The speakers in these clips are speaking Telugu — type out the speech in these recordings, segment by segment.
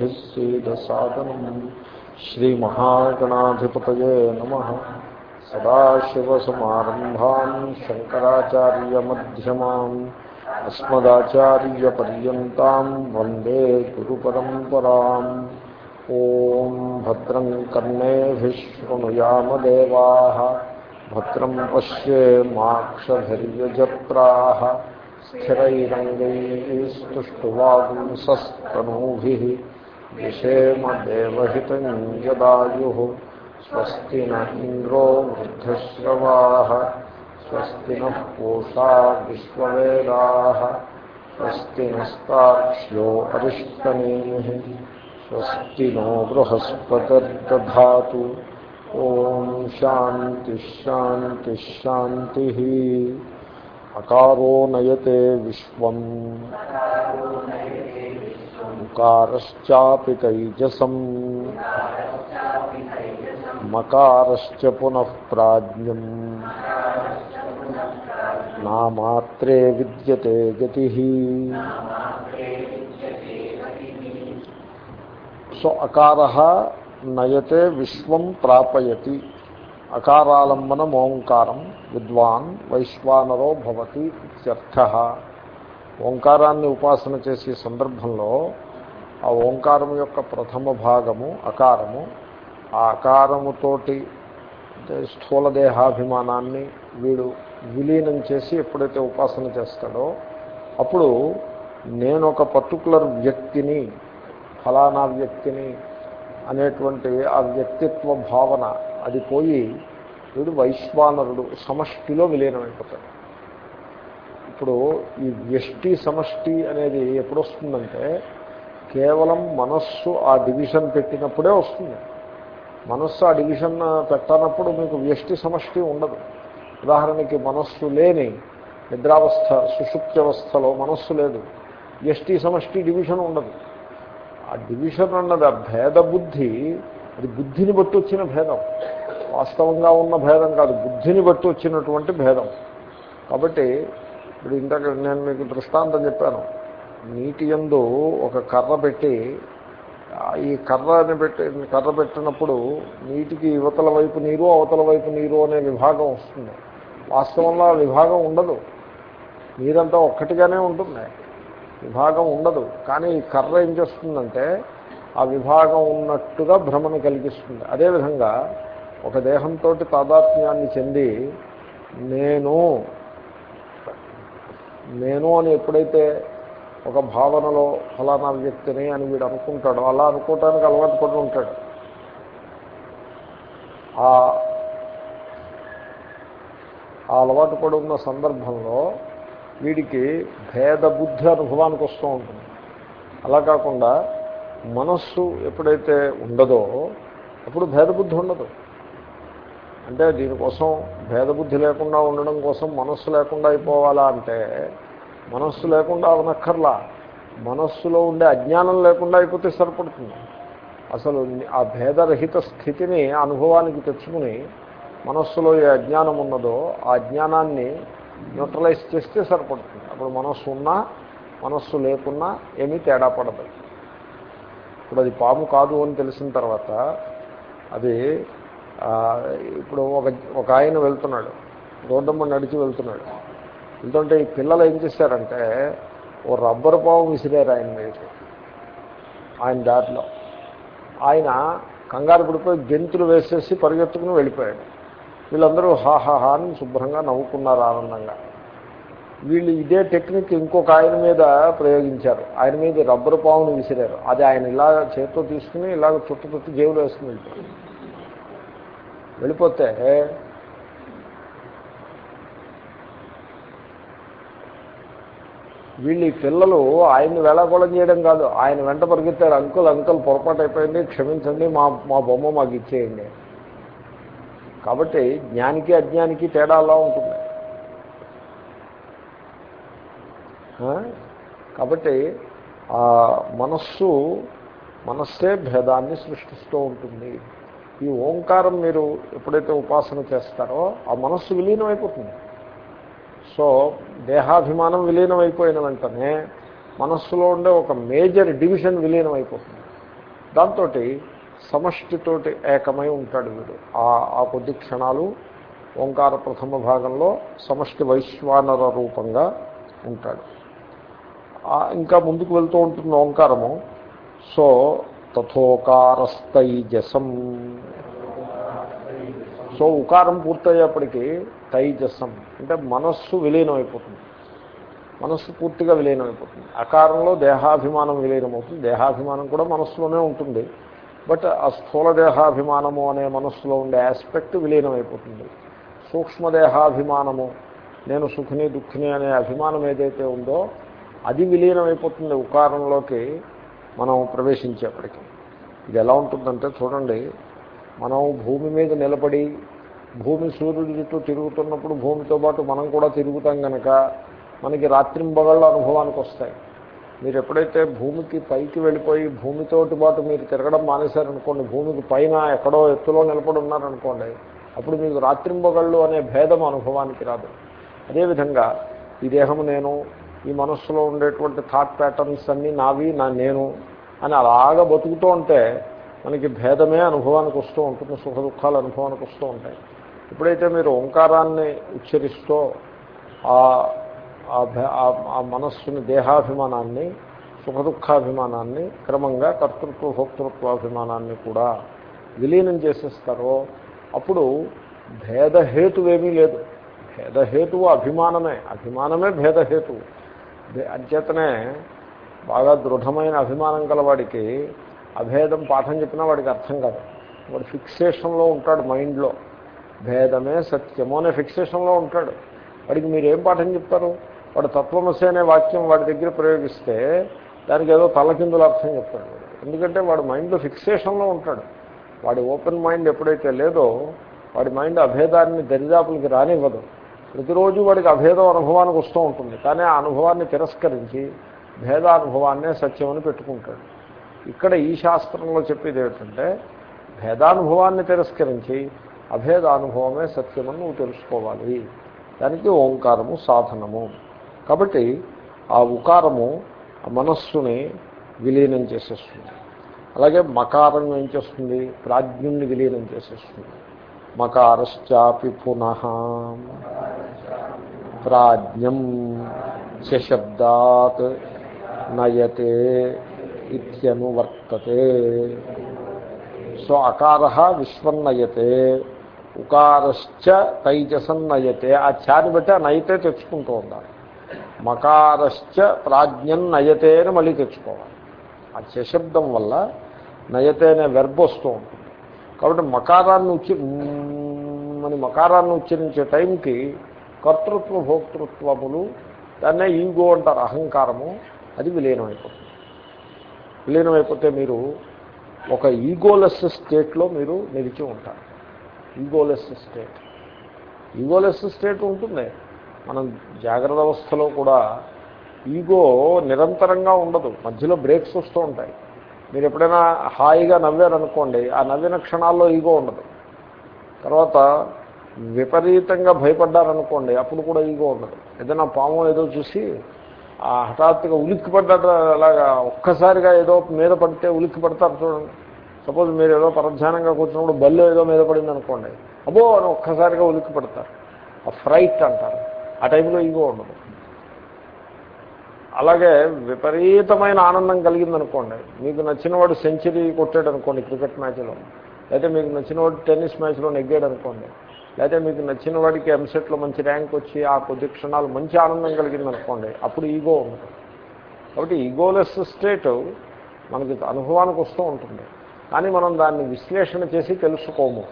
निःसीदसादनम् श्रीमहागणाधिपतये नमः। सदाशिवसमारम्भान् शङ्कराचार्यमध्यमान् अस्मदाचार्यपर्यन्ताम् ओं गुरुपरम्पराम् ॐ भद्रम् कर्णेभिश्वनुयामदेवाः भद्रम् पश्ये माक्षधैर्यजत्राः। स्थिरैरङ्गैः దేవహితం యదాయు స్వస్తి న ఇంద్రో వృద్ధశ్రవా స్వస్తి న పూషా విశ్వవేదా స్వస్తి నస్తాక్ష్యో అరిష్టనేమి స్వస్తి నో బృహస్పతిర్దా ఓం శాంతి శాంతి శాంతి అకారో నయతే విశ్వం ఉకారశ్చాపి మకారశ్చ పునః ప్రాజ్ఞం. నామాత్రే విద్యతే గతి. సో అకార నయతే విశ్వం ప్రాపయతి. అకారాలంబనం ఓంకారం విద్వాన్ వైశ్వానరో భవతి ఇత్యర్థ. ఓంకారాన్ని ఉపాసన చేసే సందర్భంలో ఆ ఓంకారం యొక్క ప్రథమ భాగము అకారము. ఆ అకారముతోటి స్థూల దేహాభిమానాన్ని వీడు విలీనం చేసి ఎప్పుడైతే ఉపాసన చేస్తాడో అప్పుడు నేను ఒక పర్టికులర్ వ్యక్తిని ఫలానా వ్యక్తిని అనేటువంటి ఆ వ్యక్తిత్వ భావన అది పోయి వీడు వైశ్వానరుడు సమష్టిలో విలీనమైపోతాడు. ఇప్పుడు ఈ వ్యష్టి సమష్టి అనేది ఎప్పుడొస్తుందంటే కేవలం మనస్సు ఆ డివిజన్ పెట్టినప్పుడే వస్తుంది. మనస్సు ఆ డివిజన్ పెట్టనప్పుడు మీకు వ్యష్టి సమష్టి ఉండదు. ఉదాహరణకి మనస్సు లేని నిద్రావస్థ సుషుప్త్యవస్థలో మనస్సు లేదు. వ్యష్టి సమష్టి డివిజన్ ఉండదు. ఆ డివిజన్ అన్నది ఆ భేద బుద్ధి అది బుద్ధిని బట్టి వచ్చిన భేదం. వాస్తవంగా ఉన్న భేదం కాదు బుద్ధిని బట్టి వచ్చినటువంటి భేదం. కాబట్టి ఇప్పుడు ఇంతక నేను మీకు దృష్టాంతం చెప్పాను. నీటి ఎందు ఒక కర్ర పెట్టి ఈ కర్రని పెట్టి కర్ర పెట్టినప్పుడు నీటికి యువతల వైపు నీరు అవతల వైపు నీరు అనే విభాగం వస్తుంది. వాస్తవంలో ఆ విభాగం ఉండదు. నీరంతా ఒక్కటిగానే ఉంటుంది. విభాగం ఉండదు. కానీ ఈ కర్ర ఏం చేస్తుందంటే ఆ విభాగం ఉన్నట్టుగా భ్రమను కలిగిస్తుంది. అదేవిధంగా ఒక దేహంతో తాదాత్మ్యాన్ని చెంది నేను నేను అని ఎప్పుడైతే ఒక భావనలో ఫలానా వ్యక్తిని అని వీడు అనుకుంటాడు. అలా అనుకోవటానికి అలవాటు పడి ఉంటాడు. ఆ అలవాటు పడి ఉన్న సందర్భంలో వీడికి భేద బుద్ధి అనుభవానికి వస్తూ ఉంటుంది. అలా కాకుండా మనస్సు ఎప్పుడైతే ఉండదో అప్పుడు భేదబుద్ధి ఉండదు. అంటే దీనికోసం భేదబుద్ధి లేకుండా ఉండడం కోసం మనస్సు లేకుండా అయిపోవాలా అంటే మనస్సు లేకుండా అవనక్కర్లా. మనస్సులో ఉండే అజ్ఞానం లేకుండా అయిపోతే సరిపడుతుంది. అసలు ఆ భేదరహిత స్థితిని అనుభవానికి తెచ్చుకుని మనస్సులో ఏ అజ్ఞానం ఉన్నదో ఆ అజ్ఞానాన్ని న్యూట్రలైజ్ చేస్తే సరిపడుతుంది. అప్పుడు మనస్సు ఉన్నా మనస్సు లేకున్నా ఏమీ తేడా పడదు. ఇప్పుడు అది పాము కాదు అని తెలిసిన తర్వాత అది ఇప్పుడు ఒక ఒక ఆయన వెళ్తున్నాడు. రోడ్డమ్మ నడిచి వెళ్తున్నాడు. ఎందుకంటే ఈ పిల్లలు ఏం చేశారంటే ఓ రబ్బర్ పావు విసిరారు ఆయన మీద. ఆయన దారిలో. ఆయన కంగారు పడిపోయి గెంతులు వేసేసి పరిగెత్తుకుని వెళ్ళిపోయాడు. వీళ్ళందరూ హాహాహా అని శుభ్రంగా నవ్వుకున్నారు ఆనందంగా. వీళ్ళు ఇదే టెక్నిక్ ఇంకొక ఆయన మీద ప్రయోగించారు. ఆయన మీద రబ్బరు పావును విసిరారు. అది ఆయన ఇలా చేతితో తీసుకుని ఇలాగ చుట్టు చుట్టూ జేబులు వేసుకుని వెళ్ళిపోయారు వెళ్ళిపోతే వీళ్ళు ఈ పిల్లలు ఆయన్ని వేళాకోళం చేయడం కాదు. ఆయన వెంట పరిగెత్తారు. అంకుల్ అంకుల్ పొరపాటు అయిపోయింది. క్షమించండి. మా మా బొమ్మ మాకు ఇచ్చేయండి. కాబట్టి జ్ఞానికి అజ్ఞానికి తేడా అలా ఉంటుంది. కాబట్టి ఆ మనస్సు మనస్సే భేదాన్ని సృష్టిస్తూ ఉంటుంది. ఈ ఓంకారం మీరు ఎప్పుడైతే ఉపాసన చేస్తారో ఆ మనస్సు విలీనం అయిపోతుంది సో దేహాభిమానం విలీనం అయిపోయిన వెంటనే మనస్సులో ఉండే ఒక మేజర్ డివిజన్ విలీనం అయిపోతుంది దాంతో సమష్టితోటి ఏకమై ఉంటాడు వీడు. ఆ ఆ కొద్ది క్షణాలు ఓంకార ప్రథమ భాగంలో సమష్టి వైశ్వానర రూపంగా ఉంటాడు. ఇంకా ముందుకు వెళ్తూ ఉంటుంది ఓంకారము. సో తథోకారస్తైజసం సో ఉకారం పూర్తయ్యేప్పటికీ తైజసం. అంటే మనస్సు విలీనం అయిపోతుంది మనస్సు పూర్తిగా విలీనం అయిపోతుంది అకారంలో దేహాభిమానం విలీనమవుతుంది. దేహాభిమానం కూడా మనస్సులోనే ఉంటుంది. బట్ ఆ స్థూల దేహాభిమానము అనే మనస్సులో ఉండే ఆస్పెక్ట్ విలీనం అయిపోతుంది సూక్ష్మదేహాభిమానము నేను సుఖిని దుఃఖిని అనే అభిమానం ఏదైతే ఉందో అది విలీనం అయిపోతుంది ఉకారంలోకి మనం ప్రవేశించేప్పటికీ. ఇది ఎలా ఉంటుందంటే చూడండి మనం భూమి మీద నిలబడి భూమి సూర్యుడి చుట్టూ తిరుగుతున్నప్పుడు భూమితో పాటు మనం కూడా తిరుగుతాం కనుక మనకి రాత్రింబగళ్ళు అనుభవానికి వస్తాయి. మీరు ఎప్పుడైతే భూమికి పైకి వెళ్ళిపోయి భూమితోటి పాటు మీరు తిరగడం మానేశారనుకోండి భూమికి పైన ఎక్కడో ఎత్తులో నిలబడి ఉన్నారనుకోండి అప్పుడు మీకు రాత్రింబగళ్ళు అనే భేదం అనుభవానికి రాదు. అదేవిధంగా ఈ దేహము నేను ఈ మనస్సులో ఉండేటువంటి థాట్ ప్యాటర్న్స్ అన్నీ నావి నా నేను అని అలాగా బతుకుతూ ఉంటే మనకి భేదమే అనుభవానికి వస్తూ ఉంటుంది సుఖ దుఃఖాలు అనుభవానికి వస్తూ ఉంటాయి. ఎప్పుడైతే మీరు ఓంకారాన్ని ఉచ్చరిస్తూ ఆ మనస్సుని దేహాభిమానాన్ని సుఖ దుఃఖాభిమానాన్ని క్రమంగా కర్తృత్వ భోక్తృత్వాభిమానాన్ని కూడా విలీనం చేసేస్తారో అప్పుడు భేదహేతువేమీ లేదు. భేదహేతువు అభిమానమే. అభిమానమే భేదహేతువు అంచేతనే బాగా దృఢమైన అభిమానం గలవాడికి అభేదం పాఠం చెప్పినా వాడికి అర్థం కాదు. వాడు ఫిక్సేషన్లో ఉంటాడు మైండ్లో. భేదమే సత్యము అనే ఫిక్సేషన్లో ఉంటాడు. వాడికి మీరు ఏం పాఠం చెప్తారు? వాడు తత్వమసి అనే వాక్యం వాడి దగ్గర ప్రయోగిస్తే దానికి ఏదో తలకిందులు అర్థం చెప్తాడు. ఎందుకంటే వాడు మైండ్లో ఫిక్సేషన్లో ఉంటాడు. వాడి ఓపెన్ మైండ్ ఎప్పుడైతే లేదో వాడి మైండ్ అభేదాన్ని దరిదాపులకి రానివ్వదు. ప్రతిరోజు వాడికి అభేదం అనుభవానికి వస్తూ ఉంటుంది. కానీ ఆ అనుభవాన్ని తిరస్కరించి భేదానుభవాన్నే సత్యమని పెట్టుకుంటాడు. ఇక్కడ ఈ శాస్త్రంలో చెప్పేది ఏమిటంటే భేదానుభవాన్ని తిరస్కరించి అభేదానుభవమే సత్యమని నువ్వు తెలుసుకోవాలి. దానికి ఓంకారము సాధనము. కాబట్టి ఆ ఉకారము మనస్సుని విలీనం చేసేస్తుంది. అలాగే మకారం ఏం చేస్తుంది? ప్రాజ్ఞుణ్ణి విలీనం చేసేస్తుంది. మకారశ్చాపి పునః. ప్రాజ్ఞం శశబ్దాత్ నయతే ఇత్యనువర్తతే. సో అకార విశ్వన్నయతే. ఉకారశ్చ తైజసన్నయతే ఆ చాని బట్టి ఆ నయతే తెచ్చుకుంటూ ఉండాలి. మకారశ్చ ప్రాజ్ఞం నయతే అని మళ్ళీ తెచ్చుకోవాలి. ఆ చశబ్దం వల్ల నయతే అనే వెర్బ్ వస్తూ ఉంటుంది. కాబట్టి మకారాన్ని ఉచ్చి అని మకారాన్ని ఉచ్చరించే టైంకి కర్తృత్వ భోక్తృత్వములు దాన్నే ఈగో అంటారు అహంకారము అది విలీనమైపోతుంది. విలీనమైపోతే మీరు ఒక ఈగోలెస్ స్టేట్లో మీరు నిలిచి ఉంటారు. Egoless state. ఈగోలెస్ స్టేట్ ఉంటుంది. మనం జాగ్రత్త అవస్థలో కూడా ఈగో నిరంతరంగా ఉండదు. మధ్యలో బ్రేక్స్ వస్తూ ఉంటాయి. మీరు ఎప్పుడైనా హాయిగా నవ్వారనుకోండి ఆ నవ్విన క్షణాల్లో ఈగో ఉండదు. తర్వాత విపరీతంగా భయపడ్డారనుకోండి అప్పుడు కూడా ఈగో ఉండదు. ఏదైనా పాము ఏదో చూసి ఆ హఠాత్తుగా ఉలిక్కి పడ్డ అలాగా ఒక్కసారిగా ఏదో మీద పడితే ఉలిక్కి పడతారు చూడండి. సపోజ్ మీరు ఏదో పరధ్యానంగా కూర్చున్నప్పుడు బల్లు ఏదో మీద పడింది అనుకోండి అబ్బో అని ఒక్కసారిగా ఉలిక్కి పడతారు. ఆ ఫ్రైట్ అంటారు. ఆ టైంలో ఈగో ఉండదు. అలాగే విపరీతమైన ఆనందం కలిగిందనుకోండి మీకు నచ్చినవాడు సెంచరీ కొట్టాడు అనుకోండి క్రికెట్ మ్యాచ్లో లేకపోతే మీకు నచ్చినవాడు టెన్నిస్ మ్యాచ్లో నెగ్గాడు అనుకోండి లేకపోతే మీకు నచ్చిన వాడికి ఎంసెట్లో మంచి ర్యాంక్ వచ్చి ఆ కొద్ది క్షణాలు మంచి ఆనందం కలిగిందనుకోండి అప్పుడు ఈగో ఉండదు. కాబట్టి ఈగోలెస్ స్టేట్ మనకి అనుభవానికి వస్తూ ఉంటుంది. కానీ మనం దాన్ని విశ్లేషణ చేసి తెలుసుకోము.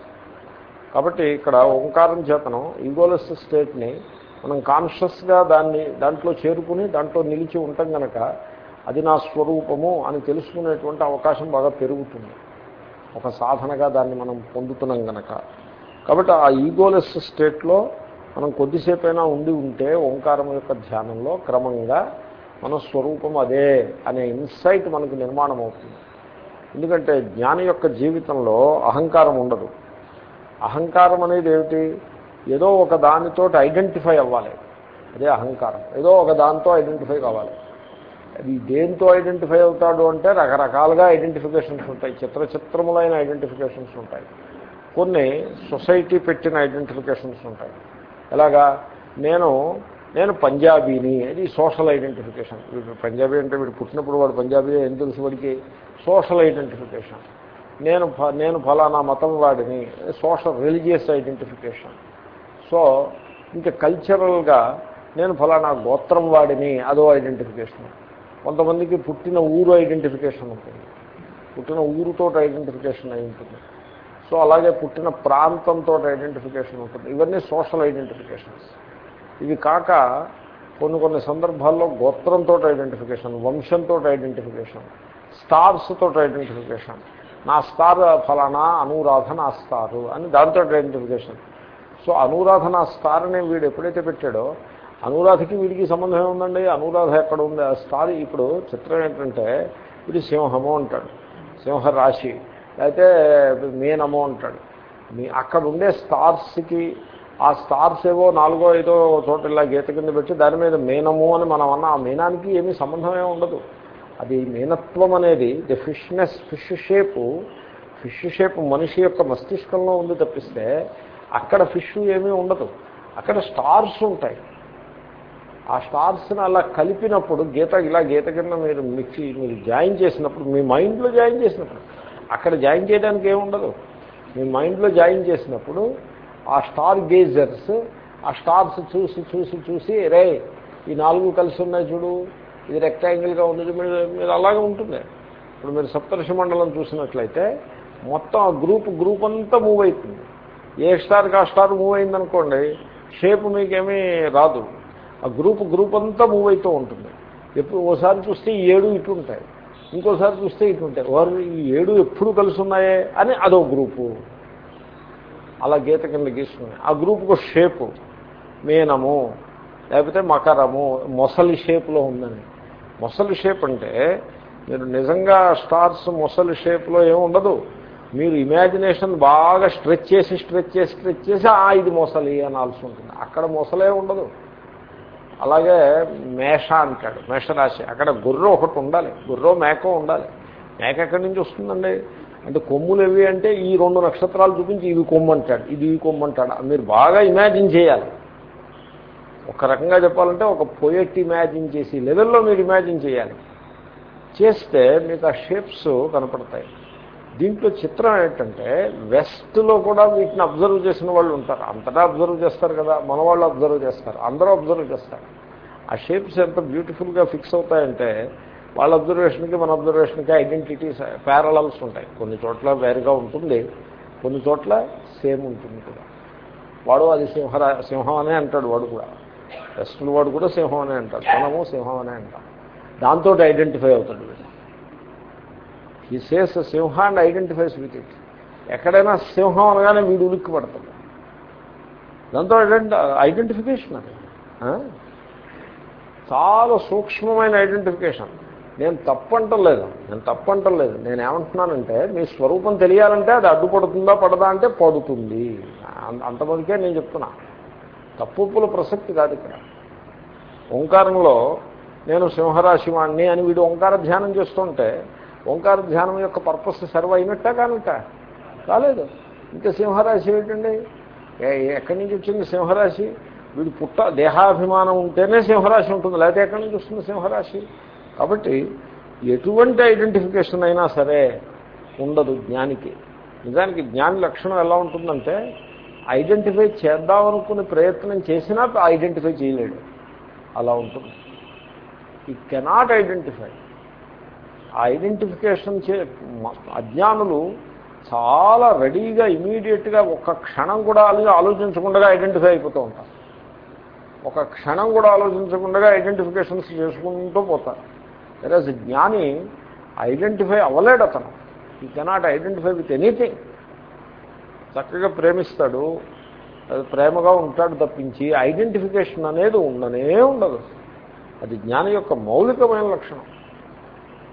కాబట్టి ఇక్కడ ఓంకారం చేతనం ఈగోలెస్ స్టేట్ని మనం కాన్షియస్గా దాన్ని దాంట్లో చేరుకుని దాంట్లో నిలిచి ఉంటాం కనుక అది నా స్వరూపము అని తెలుసుకునేటువంటి అవకాశం బాగా పెరుగుతుంది. ఒక సాధనగా దాన్ని మనం పొందుతున్నాం కనుక కాబట్టి ఆ ఈగోలెస్ స్టేట్లో మనం కొద్దిసేపైనా ఉండి ఉంటే ఓంకారం యొక్క ధ్యానంలో క్రమంగా మన స్వరూపం అదే అనే ఇన్సైట్ మనకు నిర్మాణం అవుతుంది ఎందుకంటే జ్ఞాని యొక్క జీవితంలో అహంకారం ఉండదు. అహంకారం అనేది ఏమిటి? ఏదో ఒక దానితో ఐడెంటిఫై అవ్వాలి. అదే అహంకారం. ఏదో ఒక దాంతో ఐడెంటిఫై కావాలి. అది దేంతో ఐడెంటిఫై అవుతాడు అంటే రకరకాలుగా ఐడెంటిఫికేషన్స్ ఉంటాయి. చిత్ర చిత్రములైన ఐడెంటిఫికేషన్స్ ఉంటాయి. కొన్ని సొసైటీ పెట్టిన ఐడెంటిఫికేషన్స్ ఉంటాయి. ఎలాగా? నేను నేను పంజాబీని అది సోషల్ ఐడెంటిఫికేషన్. పంజాబీ అంటే వీడు పుట్టినప్పుడు వాడు పంజాబీ ఏం తెలుసు వాడికి? Social identification. నేను నేను ఫలానా మతం వాడిని సోషల్ రిలీజియస్ ఐడెంటిఫికేషన్. సో ఇంకా కల్చరల్గా నేను ఫలానా గోత్రం వాడిని అదో ఐడెంటిఫికేషన్. కొంతమందికి పుట్టిన ఊరు ఐడెంటిఫికేషన్ ఉంటుంది. పుట్టిన ఊరుతో ఐడెంటిఫికేషన్ అయి ఉంటుంది. సో అలాగే పుట్టిన ప్రాంతంతో ఐడెంటిఫికేషన్ ఉంటుంది. ఇవన్నీ సోషల్ ఐడెంటిఫికేషన్స్. ఇవి కాక కొన్ని కొన్ని సందర్భాల్లో గోత్రంతో ఐడెంటిఫికేషన్ వంశంతో ఐడెంటిఫికేషన్ స్టార్స్ తోటి ఐడెంటిఫికేషన్. నా స్టార్ ఫలానా అనురాధ నా స్టారు అని దాంతో ఐడెంటిఫికేషన్. సో అనురాధ నా స్టార్ అనే వీడు ఎప్పుడైతే పెట్టాడో అనురాధకి వీడికి సంబంధం ఏముందండి? అనురాధ ఎక్కడ ఉంది? ఆ స్టార్ ఇప్పుడు చిత్రం ఏంటంటే వీడు సింహము అంటాడు. సింహ రాశి. అయితే మీనము అంటాడు. మీ అక్కడ ఉండే స్టార్స్కి ఆ స్టార్స్ ఏవో నాలుగో ఐదో చోట ఇలా గీత కింద పెట్టి దాని మీద మీనము అని మనం అన్న ఆ మీనానికి ఏమీ సంబంధమే ఉండదు. అది మీనత్వం అనేది the fishness fish shape fish shape మనిషి యొక్క మస్తిష్కంలో ఉంది తప్పిస్తే అక్కడ ఫిష్ ఏమీ ఉండదు. అక్కడ స్టార్స్ ఉంటాయి. ఆ స్టార్స్ని అలా కలిపినప్పుడు గీత ఇలా గీత కింద మీరు మిక్సి మీరు జాయిన్ చేసినప్పుడు మీ మైండ్లో జాయిన్ చేసినప్పుడు అక్కడ జాయిన్ చేయడానికి ఏముండదు మీ మైండ్లో జాయిన్ చేసినప్పుడు ఆ స్టార్ గేజర్స్ ఆ స్టార్స్ చూసి చూసి చూసి రే ఈ నాలుగు కలిసి ఉన్నాయి చూడు ఇది రెక్టాంగిల్గా ఉంది మీరు మీరు అలాగే ఉంటుంది. ఇప్పుడు మీరు సప్తర్షి మండలం చూసినట్లయితే మొత్తం ఆ గ్రూప్ గ్రూప్ అంతా మూవ్ అవుతుంది ఏ స్టార్కి ఆ స్టార్ మూవ్ అయిందనుకోండి షేప్ మీకేమీ రాదు. ఆ గ్రూప్ గ్రూప్ అంతా మూవ్ అవుతూ ఉంటుంది. ఎప్పుడు ఓసారి చూస్తే ఈ ఏడు ఇటు ఉంటాయి. ఇంకోసారి చూస్తే ఇటు ఉంటాయి. వారు ఈ ఏడు ఎప్పుడు కలిసి ఉన్నాయే అని అదో గ్రూపు. అలా గీత కింద గీసుకున్నాయి ఆ గ్రూప్కు షేపు మీనము లేకపోతే మకరము మొసలి షేప్లో ఉందని. మొసలి షేప్ అంటే మీరు నిజంగా స్టార్స్ మొసలి షేప్లో ఏమి ఉండదు. మీరు ఇమాజినేషన్ బాగా స్ట్రెచ్ చేసి స్ట్రెచ్ చేసి స్ట్రెచ్ చేసి ఆ ఇది మొసలి అనాల్సి ఉంటుంది. అక్కడ మొసలే ఉండదు. అలాగే మేష అంటాడు మేషరాశి. అక్కడ గుర్రం ఒకటి ఉండాలి. గుర్రం మేక ఉండాలి. మేక ఎక్కడి నుంచి వస్తుందండి? అంటే కొమ్ములు ఏవి అంటే ఈ రెండు నక్షత్రాలు చూపించి ఇవి కొమ్ము అంటాడు ఇది ఇవి కొమ్ము అంటాడు. మీరు బాగా ఇమాజిన్ చేయాలి. ఒక రకంగా చెప్పాలంటే ఒక పోయెట్ ఇమాజిన్ చేసి లెవెల్లో మీరు ఇమాజిన్ చేయాలి. చేస్తే మీకు ఆ షేప్స్ కనపడతాయి. దీంట్లో చిత్రం ఏంటంటే వెస్ట్లో కూడా వీటిని అబ్జర్వ్ చేసిన వాళ్ళు ఉంటారు. అంతటా అబ్జర్వ్ చేస్తారు కదా మన వాళ్ళు అబ్జర్వ్ చేస్తారు అందరూ అబ్జర్వ్ చేస్తారు. ఆ షేప్స్ ఎంత బ్యూటిఫుల్గా ఫిక్స్ అవుతాయంటే వాళ్ళ అబ్జర్వేషన్కి మన అబ్జర్వేషన్కి ఐడెంటిటీస్ ప్యారలల్స్ ఉంటాయి. కొన్ని చోట్ల వేరుగా ఉంటుంది కొన్ని చోట్ల సేమ్ ఉంటుంది కూడా. వాడు అది సింహరా సింహం అనే అంటాడు వాడు కూడా. వెస్ట్రన్ వాడు కూడా సింహం అనే అంటాడు. మనము సింహం అనే అంటాం. దాంతో ఐడెంటిఫై అవుతాడు వీడు. ఈ says Simha and identifies with it ఎక్కడైనా సింహం అనగానే వీడు ఉలిక్కి పడతాడు దాంతో ఐడెంటిఫికేషన్ అది. చాలా సూక్ష్మమైన ఐడెంటిఫికేషన్ నేను తప్పంటలేదు నేను తప్పంటలేదు నేను ఏమంటున్నానంటే మీ స్వరూపం తెలియాలంటే అది అడ్డుపడుతుందా పడదా అంటే పడుతుంది. అంతమందికే నేను చెప్తున్నా. తప్పుల ప్రసక్తి కాదు ఇక్కడ. ఓంకారంలో నేను సింహరాశి వాణ్ణి అని వీడు ఓంకార ధ్యానం చేస్తుంటే ఓంకార ధ్యానం యొక్క పర్పస్ సర్వ్ అయినట్టా కానట్ట కాలేదు. ఇంకా సింహరాశి ఏంటండి? ఎక్కడి నుంచి వచ్చింది సింహరాశి? వీడు పుట్ట దేహాభిమానం ఉంటేనే సింహరాశి ఉంటుంది లేకపోతే ఎక్కడి నుంచి వస్తుంది సింహరాశి? కాబట్టి ఎటువంటి ఐడెంటిఫికేషన్ అయినా సరే ఉండదు జ్ఞానికి. నిజానికి జ్ఞాని లక్షణం ఎలా ఉంటుందంటే ఐడెంటిఫై చేద్దామనుకుని ప్రయత్నం చేసినా ఐడెంటిఫై చేయలేడు. అలా ఉంటుంది. ఈ కెనాట్ ఐడెంటిఫై ఐడెంటిఫికేషన్ చే మ- అజ్ఞానులు చాలా రెడీగా ఇమీడియట్గా ఒక్క క్షణం కూడా అలాగే ఆలోచించకుండా ఐడెంటిఫై అయిపోతూ ఉంటారు. ఒక క్షణం కూడా ఆలోచించకుండా ఐడెంటిఫికేషన్స్ చేసుకుంటూ పోతారు. వెరాజ్ జ్ఞాని ఐడెంటిఫై అవ్వలేడు అతను. ఈ కెనాట్ ఐడెంటిఫై విత్ ఎనీథింగ్ చక్కగా ప్రేమిస్తాడు. అది ప్రేమగా ఉంటాడు తప్పించి ఐడెంటిఫికేషన్ అనేది ఉండనే ఉండదు. అది జ్ఞాని యొక్క మౌలికమైన లక్షణం.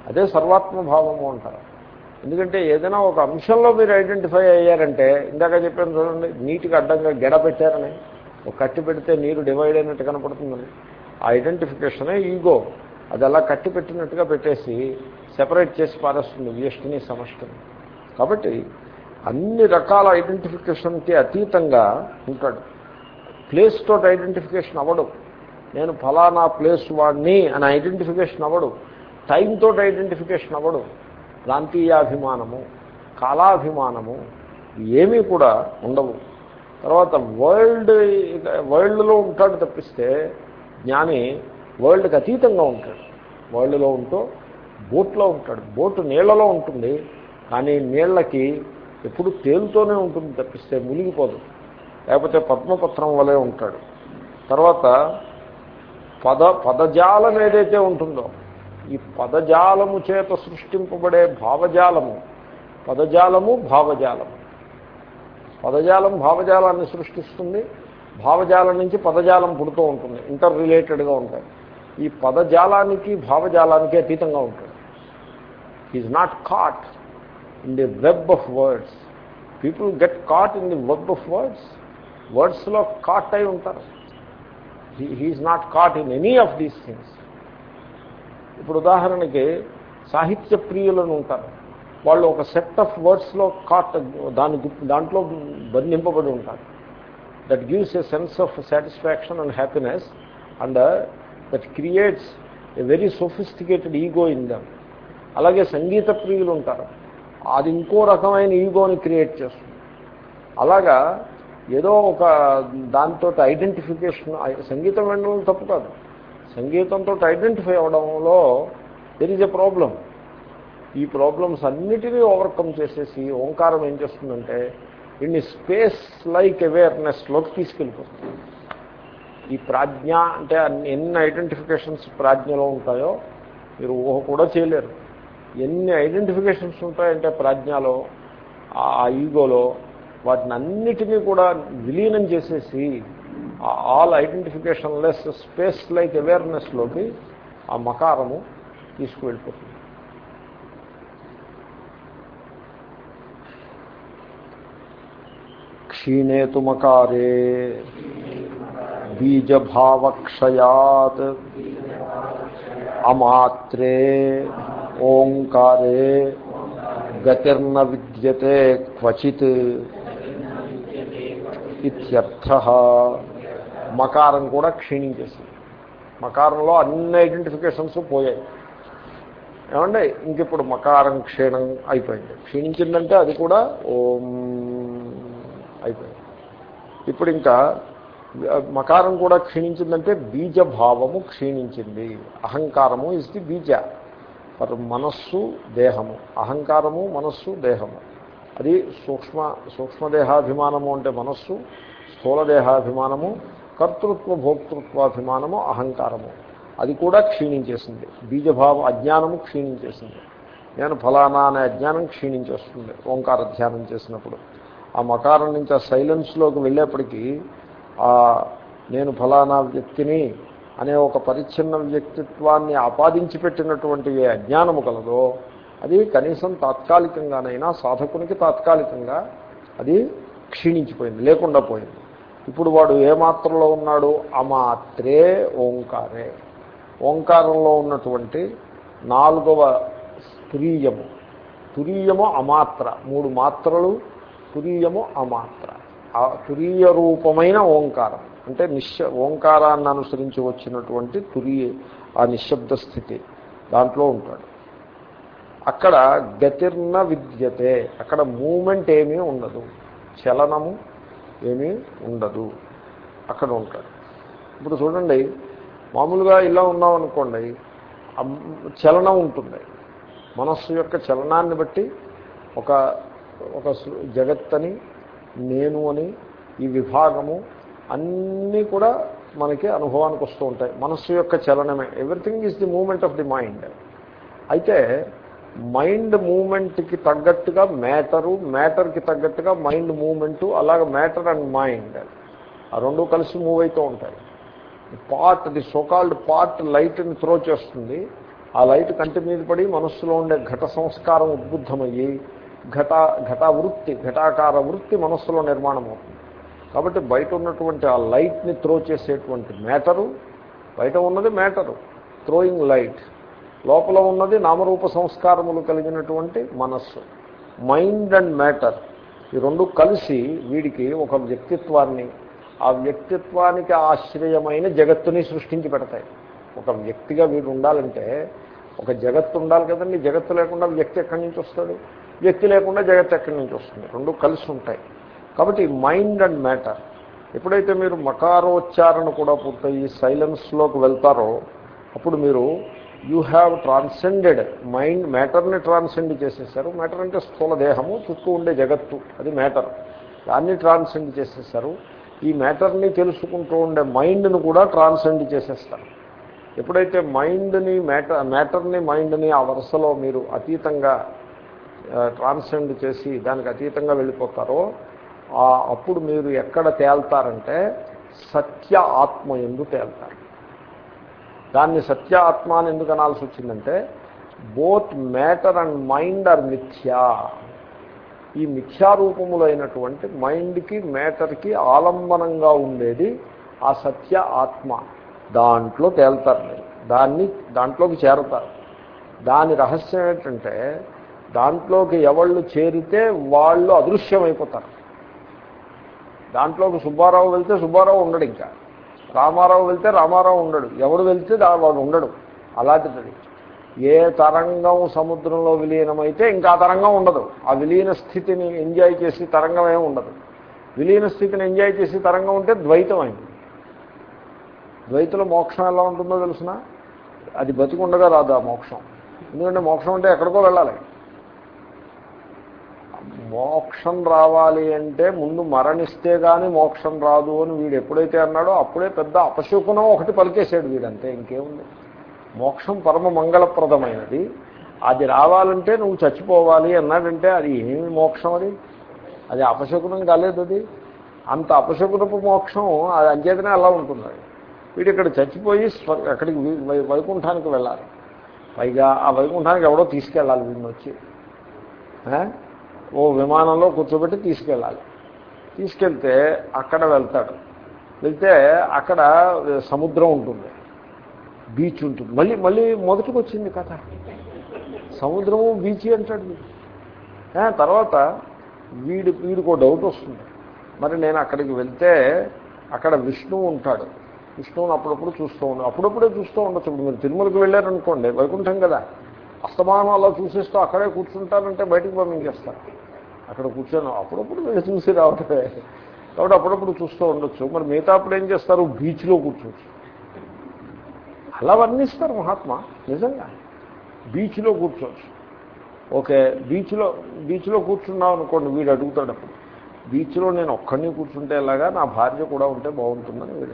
అదే సర్వాత్మభావము అంటారు. ఎందుకంటే ఏదైనా ఒక అంశంలో మీరు ఐడెంటిఫై అయ్యారంటే ఇందాక చెప్పాను చూడండి నీటికి అడ్డంగా గెడ పెట్టారని. ఒక కట్టి పెడితే నీరు డివైడ్ అయినట్టు కనపడుతుందని. ఆ ఐడెంటిఫికేషనే ఈగో అది అలా కట్టి పెట్టినట్టుగా పెట్టేసి సెపరేట్ చేసి పారేస్తుంది వ్యష్టిని సమష్టిని. కాబట్టి అన్ని రకాల ఐడెంటిఫికేషన్కి అతీతంగా ఉంటాడు. ప్లేస్ తోటి ఐడెంటిఫికేషన్ అవ్వడు. నేను ఫలానా ప్లేస్ వాడిని అని ఐడెంటిఫికేషన్ అవ్వడు. టైం తోటి ఐడెంటిఫికేషన్ అవ్వడు. ప్రాంతీయాభిమానము కాలాభిమానము ఏమీ కూడా ఉండవు. తర్వాత వరల్డ్ వరల్డ్లో ఉంటాడు తప్పిస్తే జ్ఞాని వరల్డ్కి అతీతంగా ఉంటాడు. వరల్డ్లో ఉంటూ బోట్లో ఉంటాడు. బోటు నీళ్ళలో ఉంటుంది. కానీ నీళ్ళకి ఎప్పుడు తేలుతూనే ఉంటుంది తప్పిస్తే మునిగిపోదు. లేకపోతే పద్మపత్రం వలె ఉంటాడు. తర్వాత పద పదజాలం ఏదైతే ఉంటుందో ఈ పదజాలము చేత సృష్టింపబడే భావజాలము పదజాలము భావజాలము. పదజాలం భావజాలాన్ని సృష్టిస్తుంది. భావజాలం నుంచి పదజాలం పుడుతూ ఉంటుంది. ఇంటర్ రిలేటెడ్గా ఉంటాయి. ఈ పదజాలానికి భావజాలానికి అతీతంగా ఉంటాడు is not caught in the web of words people get caught in the web of words వర్డ్స్లో caught అయి ఉంటారు. He is not caught in any of these things ఇప్పుడు ఉదాహరణకి సాహిత్య ప్రియులను ఉంటారు. వాళ్ళు ఒక సెట్ ఆఫ్ వర్డ్స్లో కాట్ దాని దాంట్లో బంధింపబడి ఉంటారు. That gives a sense of satisfaction and happiness and that creates a very sophisticated ego in them అలాగే సంగీత ప్రియులు ఉంటారు. అది ఇంకో రకమైన ఈగోని క్రియేట్ చేస్తుంది. అలాగా ఏదో ఒక దాంతో ఐడెంటిఫికేషన్ సంగీతం వినడం తప్పు కాదు. సంగీతంతో ఐడెంటిఫై అవడంలో దెర్ ఈజ్ ఎ ప్రాబ్లం ఈ ప్రాబ్లమ్స్ అన్నిటినీ ఓవర్కమ్ చేసేసి ఓంకారం ఏం చేస్తుందంటే ఇన్ని స్పేస్ లైక్ అవేర్నెస్లోకి తీసుకెళ్ళిపోతుంది. ఈ ప్రాజ్ఞ అంటే ఎన్ని ఐడెంటిఫికేషన్స్ ప్రాజ్ఞలో ఉంటాయో మీరు ఊహ కూడా చేయలేరు. ఎన్ని ఐడెంటిఫికేషన్స్ ఉంటాయంటే ప్రాజ్ఞలో ఆ ఈగోలో వాటిని అన్నిటినీ కూడా విలీనం చేసేసి all identification less space like అవేర్నెస్లోకి ఆ మకారము తీసుకువెళ్ళిపోతుంది. క్షీణేతు మకారే బీజభావక్షయాత్ అమాత్రే ఓంకారే గతిర్న విద్యతే క్వచిత్ ఇత్యర్థ మకారం కూడా క్షీణించేసింది. మకారంలో అన్ని ఐడెంటిఫికేషన్స్ పోయాయి. ఏమంటే ఇంక ఇప్పుడు మకారం క్షీణం అయిపోయింది. క్షీణించిందంటే అది కూడా ఓం అయిపోయింది. ఇప్పుడు ఇంకా మకారం కూడా క్షీణించిందంటే బీజభావము క్షీణించింది. అహంకారము ఇస్ ది బీజ. పర్ మనస్సు దేహము. అహంకారము మనస్సు దేహము. అది సూక్ష్మ సూక్ష్మదేహాభిమానము అంటే మనస్సు స్థూలదేహాభిమానము కర్తృత్వ భోక్తృత్వాభిమానము అహంకారము. అది కూడా క్షీణించేసింది. బీజభావ అజ్ఞానము క్షీణించేసింది. నేను ఫలానా అనే అజ్ఞానం క్షీణించేస్తుంది. ఓంకార ధ్యానం చేసినప్పుడు. ఆ మకారం నుంచి ఆ సైలెన్స్లోకి వెళ్ళేప్పటికీ నేను ఫలానా వ్యక్తిని అనే ఒక పరిచ్ఛిన్న వ్యక్తిత్వాన్ని ఆపాదించి పెట్టినటువంటి ఏ అజ్ఞానము కలదో అది కనీసం తాత్కాలికంగానైనా సాధకునికి తాత్కాలికంగా అది క్షీణించిపోయింది లేకుండా పోయింది. ఇప్పుడు వాడు ఏ మాత్రలో ఉన్నాడు? అమాత్రే ఓంకారే. ఓంకారంలో ఉన్నటువంటి నాలుగవ తురీయము. తురీయము అమాత్ర. మూడు మాత్రలు తురీయము అమాత్ర. తురీయ రూపమైన ఓంకారం. అంటే నిశ్శ ఓంకారాన్ని అనుసరించి వచ్చినటువంటి తురీయ ఆ నిశ్శబ్ద స్థితి దాంట్లో ఉంటాడు. అక్కడ గతిర్న విద్యతే అక్కడ మూమెంట్ ఏమీ ఉండదు. చలనము ఏమీ ఉండదు. అక్కడ ఉంటాడు. ఇప్పుడు చూడండి మామూలుగా ఇలా ఉన్నాం అనుకోండి చలనం ఉంటుంది. మనస్సు యొక్క చలనాన్ని బట్టి ఒక ఒక జగత్తని నేను అని ఈ విభాగము అన్నీ కూడా మనకి అనుభవానికి వస్తూ ఉంటాయి. మనస్సు యొక్క చలనమే. Everything is the movement of the mind అయితే మైండ్ మూమెంట్కి తగ్గట్టుగా మ్యాటరు మ్యాటర్కి తగ్గట్టుగా మైండ్ మూమెంటు అలాగే మ్యాటర్ అండ్ మైండ్ ఆ రెండు కలిసి మూవ్ అవుతూ ఉంటాయి. Part the so called part లైట్ని త్రో చేస్తుంది. ఆ లైట్ కంటి మీద పడి మనస్సులో ఉండే ఘట సంస్కారం ఉద్బుద్ధమయ్యి ఘట ఘట వృత్తి ఘటాకార వృత్తి మనస్సులో నిర్మాణం అవుతుంది. కాబట్టి బయట ఉన్నటువంటి ఆ లైట్ని త్రో చేసేటువంటి మ్యాటరు బయట ఉన్నది మ్యాటరు త్రోయింగ్ లైట్. లోపల ఉన్నది నామరూప సంస్కారములు కలిగినటువంటి మనస్సు. మైండ్ అండ్ మ్యాటర్ ఈ రెండు కలిసి వీడికి ఒక వ్యక్తిత్వాన్ని ఆ వ్యక్తిత్వానికి ఆశ్రయమైన జగత్తుని సృష్టించి పెడతాయి. ఒక వ్యక్తిగా వీడు ఉండాలంటే ఒక జగత్తు ఉండాలి కదండి. జగత్తు లేకుండా వ్యక్తి ఎక్కడి నుంచి వస్తాడు? వ్యక్తి లేకుండా జగత్ ఎక్కడి నుంచి వస్తుంది? రెండు కలిసి ఉంటాయి. కాబట్టి మైండ్ అండ్ మ్యాటర్. ఎప్పుడైతే మీరు మకారోచ్చారణ కూడా పూర్తయి సైలెన్స్లోకి వెళ్తారో అప్పుడు మీరు యూ హ్యావ్ ట్రాన్సెండెడ్ మైండ్ మ్యాటర్ని ట్రాన్సెండ్ చేసేసారు. మ్యాటర్ అంటే స్థూల దేహము చుట్టూ ఉండే జగత్తు అది మ్యాటర్. దాన్ని ట్రాన్సెండ్ చేసేసారు. ఈ మ్యాటర్ని తెలుసుకుంటూ ఉండే మైండ్ను కూడా ట్రాన్సెండ్ చేసేస్తారు. ఎప్పుడైతే మైండ్ని మ్యాటర్ మ్యాటర్ని మైండ్ని ఆ వరుసలో మీరు అతీతంగా ట్రాన్సెండ్ చేసి దానికి అతీతంగా వెళ్ళిపోతారో అప్పుడు మీరు ఎక్కడ తేల్తారంటే సత్య ఆత్మ ఎందు తేల్తారు. దాన్ని సత్య ఆత్మ అని ఎందుకు అనాల్సి వచ్చిందంటే both matter and mind are మిథ్యా. ఈ మిథ్యారూపములైనటువంటి మైండ్కి మ్యాటర్కి ఆలంబనంగా ఉండేది ఆ సత్య ఆత్మ. దాంట్లో తేల్తారు దాన్ని దాంట్లోకి చేరతారు. దాని రహస్యం ఏంటంటే దాంట్లోకి ఎవళ్ళు చేరితే వాళ్ళు అదృశ్యమైపోతారు. దాంట్లోకి సుబ్బారావు వెళ్తే సుబ్బారావు ఉండడు ఇంకా. రామారావు వెళ్తే రామారావు ఉండడు. ఎవడు వెళ్తే వాడు ఉండడు. అలాంటిది ఏ తరంగం సముద్రంలో విలీనమైతే ఇంకా ఆ తరంగం ఉండదు. ఆ విలీన స్థితిని ఎంజాయ్ చేసి తరంగం ఏమి ఉండదు. విలీన స్థితిని ఎంజాయ్ చేసి తరంగం ఉంటే ద్వైతం అయింది. ద్వైతుల మోక్షం ఎలా ఉంటుందో తెలిసిన? అది బతికుండగా రాదు ఆ మోక్షం. ఎందుకంటే మోక్షం అంటే ఎక్కడికో వెళ్ళాలి. మోక్షం రావాలి అంటే ముందు మరణిస్తే కానీ మోక్షం రాదు అని వీడు ఎప్పుడైతే అన్నాడో అప్పుడే పెద్ద అపశకునం ఒకటి పలికేశాడు వీడంతే ఇంకేముంది? మోక్షం పరమ మంగళప్రదమైనది. అది రావాలంటే నువ్వు చచ్చిపోవాలి అన్నాడంటే అది ఏమి మోక్షం అది? అది అపశకునం కాలేదు అది. అంత అపశకునపు మోక్షం అది అంచేతనే అలా ఉంటుంది వీడు ఇక్కడ చచ్చిపోయి అక్కడికి వైకుంఠానికి వెళ్ళాలి. పైగా ఆ వైకుంఠానికి ఎవడో తీసుకెళ్ళాలి వీడిని వచ్చి. ఓ విమానంలో కూర్చోబెట్టి తీసుకెళ్ళాలి. తీసుకెళ్తే అక్కడ వెళ్తాడు. వెళ్తే అక్కడ సముద్రం ఉంటుంది. బీచ్ ఉంటుంది. మళ్ళీ మళ్ళీ మొదటికి వచ్చింది కథ. సముద్రము బీచ్ అంటాడు. తర్వాత వీడి వీడికి ఒక డౌట్ వస్తుంది. మరి నేను అక్కడికి వెళ్తే అక్కడ విష్ణువు ఉంటాడు. విష్ణువుని అప్పుడప్పుడు చూస్తూ ఉన్నాడు అప్పుడప్పుడే చూస్తూ ఉండొచ్చు. ఇప్పుడు మీరు తిరుమలకి వెళ్ళారనుకోండి వైకుంఠం కదా. అస్తమానం అలా చూసేస్తూ అక్కడే కూర్చుంటానంటే బయటకు పంపించేస్తారు. అక్కడ కూర్చొని. అప్పుడప్పుడు వెళ్ళి చూసి రావటమే. కాబట్టి అప్పుడప్పుడు చూస్తూ ఉండొచ్చు. మరి మిగతా అప్పుడు ఏం చేస్తారు? బీచ్లో కూర్చోవచ్చు. అలా వర్ణిస్తారు మహాత్మా. నిజంగా. బీచ్లో కూర్చోవచ్చు. ఓకే బీచ్లో బీచ్లో కూర్చున్నాం అనుకోండి వీడు అడుగుతాడు అప్పుడు. బీచ్లో నేను ఒక్కడిని కూర్చుంటే ఎలాగా? నా భార్య కూడా ఉంటే బాగుంటుందని వీడు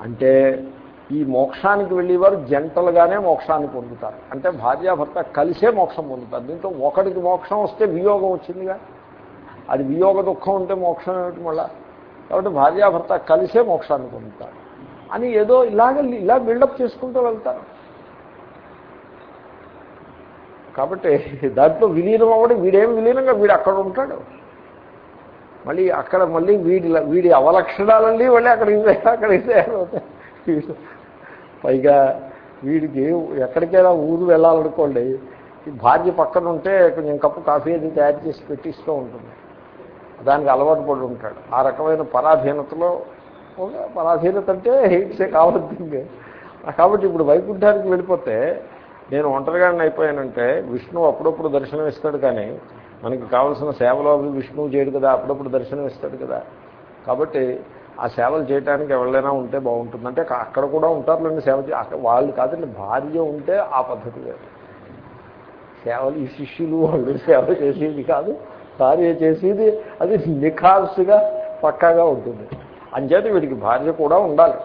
అంటే ఈ మోక్షానికి వెళ్ళేవారు జంటలుగానే మోక్షాన్ని పొందుతారు. అంటే భార్యాభర్త కలిసే మోక్షం పొందుతారు. దీంతో ఒకడికి మోక్షం వస్తే వియోగం వచ్చిందిగా. అది వియోగ దుఃఖం ఉంటే మోక్షం ఏమిటి మళ్ళా? కాబట్టి భార్యాభర్త కలిసే మోక్షాన్ని పొందుతారు. అని ఏదో ఇలాగ ఇలా బిల్డప్ చేసుకుంటూ వెళ్తారు. కాబట్టి దాంట్లో విలీనం అవ్వడం వీడేం విలీనంగా వీడు అక్కడ ఉంటాడు. మళ్ళీ అక్కడ మళ్ళీ వీడి వీడి అవలక్షణాలన్నీ మళ్ళీ అక్కడ ఇదే అక్కడ ఇదే. అవుతాయి పైగా వీడికి ఎక్కడికైనా ఊరు వెళ్ళాలనుకోండి భార్య పక్కన ఉంటే కొంచెం కప్పు కాఫీ అది తయారు చేసి పెట్టిస్తూ ఉంటుంది. దానికి అలవాటు పడి ఉంటాడు. ఆ రకమైన పరాధీనతలో పరాధీనత అంటే హెయిట్సే కావద్దింది కాబట్టి ఇప్పుడు వైకుంఠానికి వెళ్ళిపోతే నేను ఒంటరిగాడిని అయిపోయానంటే విష్ణువు అప్పుడప్పుడు దర్శనం ఇస్తాడు కానీ మనకి కావాల్సిన సేవలో అవి విష్ణువు చేయడు కదా అప్పుడప్పుడు దర్శనం ఇస్తాడు కదా. కాబట్టి ఆ సేవలు చేయడానికి ఎవరైనా ఉంటే బాగుంటుంది. అంటే అక్కడ కూడా ఉంటారులేండి సేవ వాళ్ళు కాదండి భార్య ఉంటే ఆ పద్ధతి లేదు సేవలు ఈ శిష్యులు వాళ్ళు సేవ చేసేది కాదు భార్య చేసేది అది నిఖాల్సుగా పక్కాగా ఉంటుంది. అంచేత వీడికి భార్య కూడా ఉండాలి.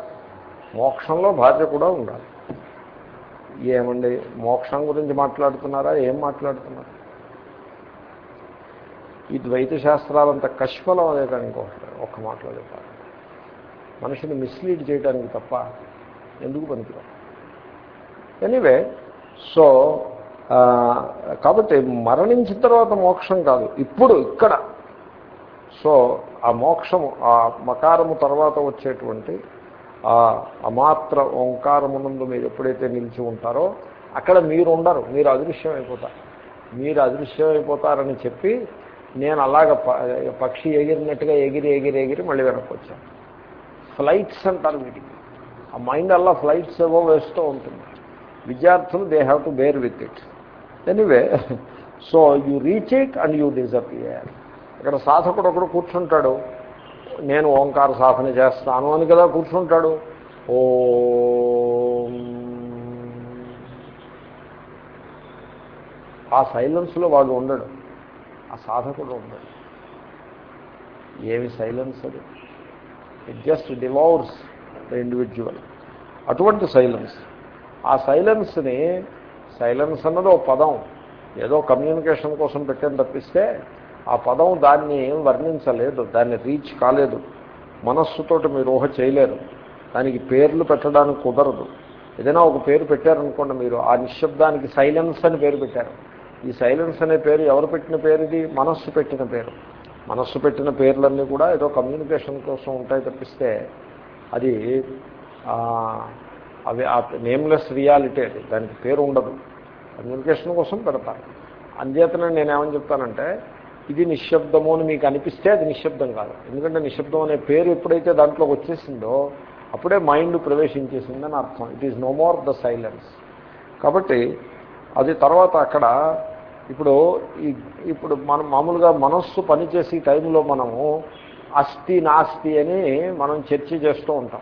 మోక్షంలో భార్య కూడా ఉండాలి. ఏమండి మోక్షం గురించి మాట్లాడుతున్నారా? ఏం మాట్లాడుతున్నారు? ఈ ద్వైత శాస్త్రాలంత కష్ఫలం అదే కానీ ఇంకొకటి ఒక్క మాట్లాడేది మనిషిని మిస్లీడ్ చేయడానికి తప్ప ఎందుకు పనికిరావు? ఎనీవే సో కాబట్టి మరణించిన తర్వాత మోక్షం కాదు. ఇప్పుడు ఇక్కడ. సో ఆ మోక్షము ఆ మకారము తర్వాత వచ్చేటువంటి ఆ అమాత్ర ఓంకారమునందు మీరు ఎప్పుడైతే నిలిచి ఉంటారో అక్కడ మీరు ఉండరు మీరు అదృశ్యం అయిపోతారు మీరు అదృశ్యం అయిపోతారని చెప్పి నేను అలాగ పక్షి ఎగిరినట్టుగా ఎగిరి ఎగిరి ఎగిరి మళ్ళీ వెనక్కి వచ్చాను. ఫ్లైట్స్ అంటారు వీటికి. ఆ మైండ్ అలా ఫ్లైట్స్ ఏవో వేస్తూ ఉంటుంది. విద్యార్థులు they have to bear with it anyway so you reach it and you disappear ఇక్కడ సాధకుడు ఒకడు కూర్చుంటాడు. నేను ఓంకార సాధన చేస్తాను అని కదా కూర్చుంటాడు. ఓ. ఆ సైలెన్స్లో వాడు ఉండడు. ఆ సాధకుడు ఉండడు. ఏమి సైలెన్స్ అది? It just devours the individual అటువంటి సైలెన్స్ ఆ సైలెన్స్ని సైలెన్స్ అన్నది ఒక పదం. ఏదో కమ్యూనికేషన్ కోసం పెట్టని తప్పిస్తే ఆ పదం దాన్ని వర్ణించలేదు దాన్ని రీచ్ కాలేదు. మనస్సుతోటి మీరు ఊహ చేయలేరు. దానికి పేర్లు పెట్టడానికి కుదరదు. ఏదైనా ఒక పేరు పెట్టారనుకోండి మీరు ఆ నిశ్శబ్దానికి సైలెన్స్ అని పేరు పెట్టారు. ఈ సైలెన్స్ అనే పేరు ఎవరు పెట్టిన పేరు ఇది? మనస్సు పెట్టిన పేరు. మనస్సు పెట్టిన పేర్లన్నీ కూడా ఏదో కమ్యూనికేషన్ కోసం ఉంటాయి తప్పిస్తే అది అవి ఆ నేమ్లెస్ రియాలిటీ అది. దానికి పేరు ఉండదు. కమ్యూనికేషన్ కోసం పెడతారు. అంచేతనే నేనేమని చెప్తానంటే ఇది నిశ్శబ్దము అని మీకు అనిపిస్తే అది నిశ్శబ్దం కాదు. ఎందుకంటే నిశ్శబ్దం అనే పేరు ఎప్పుడైతే దాంట్లోకి వచ్చేసిందో అప్పుడే మైండ్ ప్రవేశించేసిందని అర్థం. It is no more the silence కాబట్టి అది తర్వాత అక్కడ ఇప్పుడు ఈ ఇప్పుడు మనం మామూలుగా మనస్సు పనిచేసే టైంలో మనము అస్థి నాస్తి అని మనం చర్చ చేస్తూ ఉంటాం.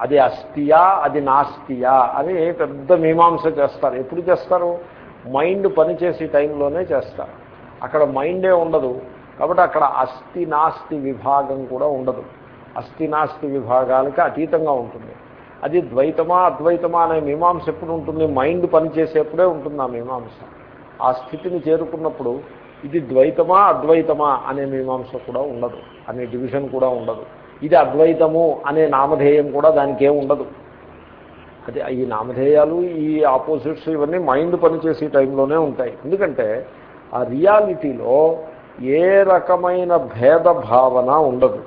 అది అస్థియా అది నాస్తియా అని పెద్ద మీమాంస చేస్తారు. ఎప్పుడు చేస్తారు? మైండ్ పనిచేసే టైంలోనే చేస్తారు. అక్కడ మైండే ఉండదు. కాబట్టి అక్కడ అస్థి నాస్తి విభాగం కూడా ఉండదు. అస్థి నాస్తి విభాగాలకి అతీతంగా ఉంటుంది. అది ద్వైతమా అద్వైతమా అనే మీమాంస ఎప్పుడు ఉంటుంది? మైండ్ పనిచేసేప్పుడే ఉంటుంది ఆ మీమాంస. ఆ స్థితిని చేరుకున్నప్పుడు ఇది ద్వైతమా అద్వైతమా అనే మీమాంస కూడా ఉండదు. అనే డివిజన్ కూడా ఉండదు. ఇది అద్వైతము అనే నామధేయం కూడా దానికే ఉండదు. అది ఈ నామధేయాలు ఈ ఆపోజిట్స్ ఇవన్నీ మైండ్ పనిచేసే టైంలోనే ఉంటాయి. ఎందుకంటే ఆ రియాలిటీలో ఏ రకమైన భేద భావన ఉండదు.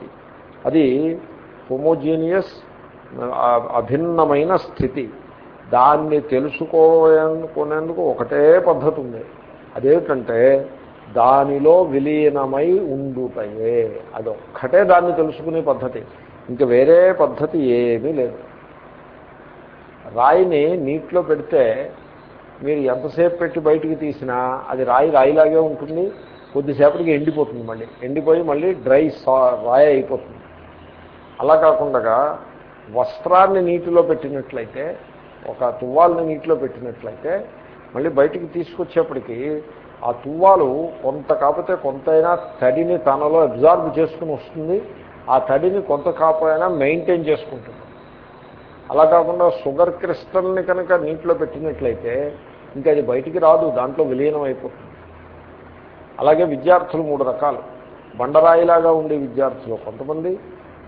అది హోమోజీనియస్ అభిన్నమైన స్థితి. దాన్ని తెలుసుకోనుకునేందుకు ఒకటే పద్ధతి ఉంది. అదేమిటంటే దానిలో విలీనమై ఉండుటయే. అదొక్కటే దాన్ని తెలుసుకునే పద్ధతి. ఇంక వేరే పద్ధతి ఏమీ లేదు. రాయిని నీటిలో పెడితే మీరు ఎంతసేపు పెట్టి బయటికి తీసినా అది రాయి రాయిలాగే ఉంటుంది. కొద్దిసేపటికి ఎండిపోతుంది మళ్ళీ. ఎండిపోయి మళ్ళీ డ్రై సా రాయి అయిపోతుంది. అలా కాకుండా వస్త్రాన్ని నీటిలో పెట్టినట్లయితే ఒక తువ్వాలని నీటిలో పెట్టినట్లయితే మళ్ళీ బయటికి తీసుకొచ్చేప్పటికి ఆ తువ్వాలు కొంత కాకపోతే కొంతైనా తడిని తనలో అబ్జార్బ్ చేసుకుని వస్తుంది. ఆ తడిని కొంత కాకపోయినా మెయింటైన్ చేసుకుంటుంది. అలా కాకుండా షుగర్ క్రిస్టల్ని కనుక నీటిలో పెట్టినట్లయితే ఇంకా అది బయటికి రాదు దాంట్లో విలీనం అయిపోతుంది అలాగే విద్యార్థులు మూడు రకాలు. బండరాయిలాగా ఉండే విద్యార్థులు కొంతమంది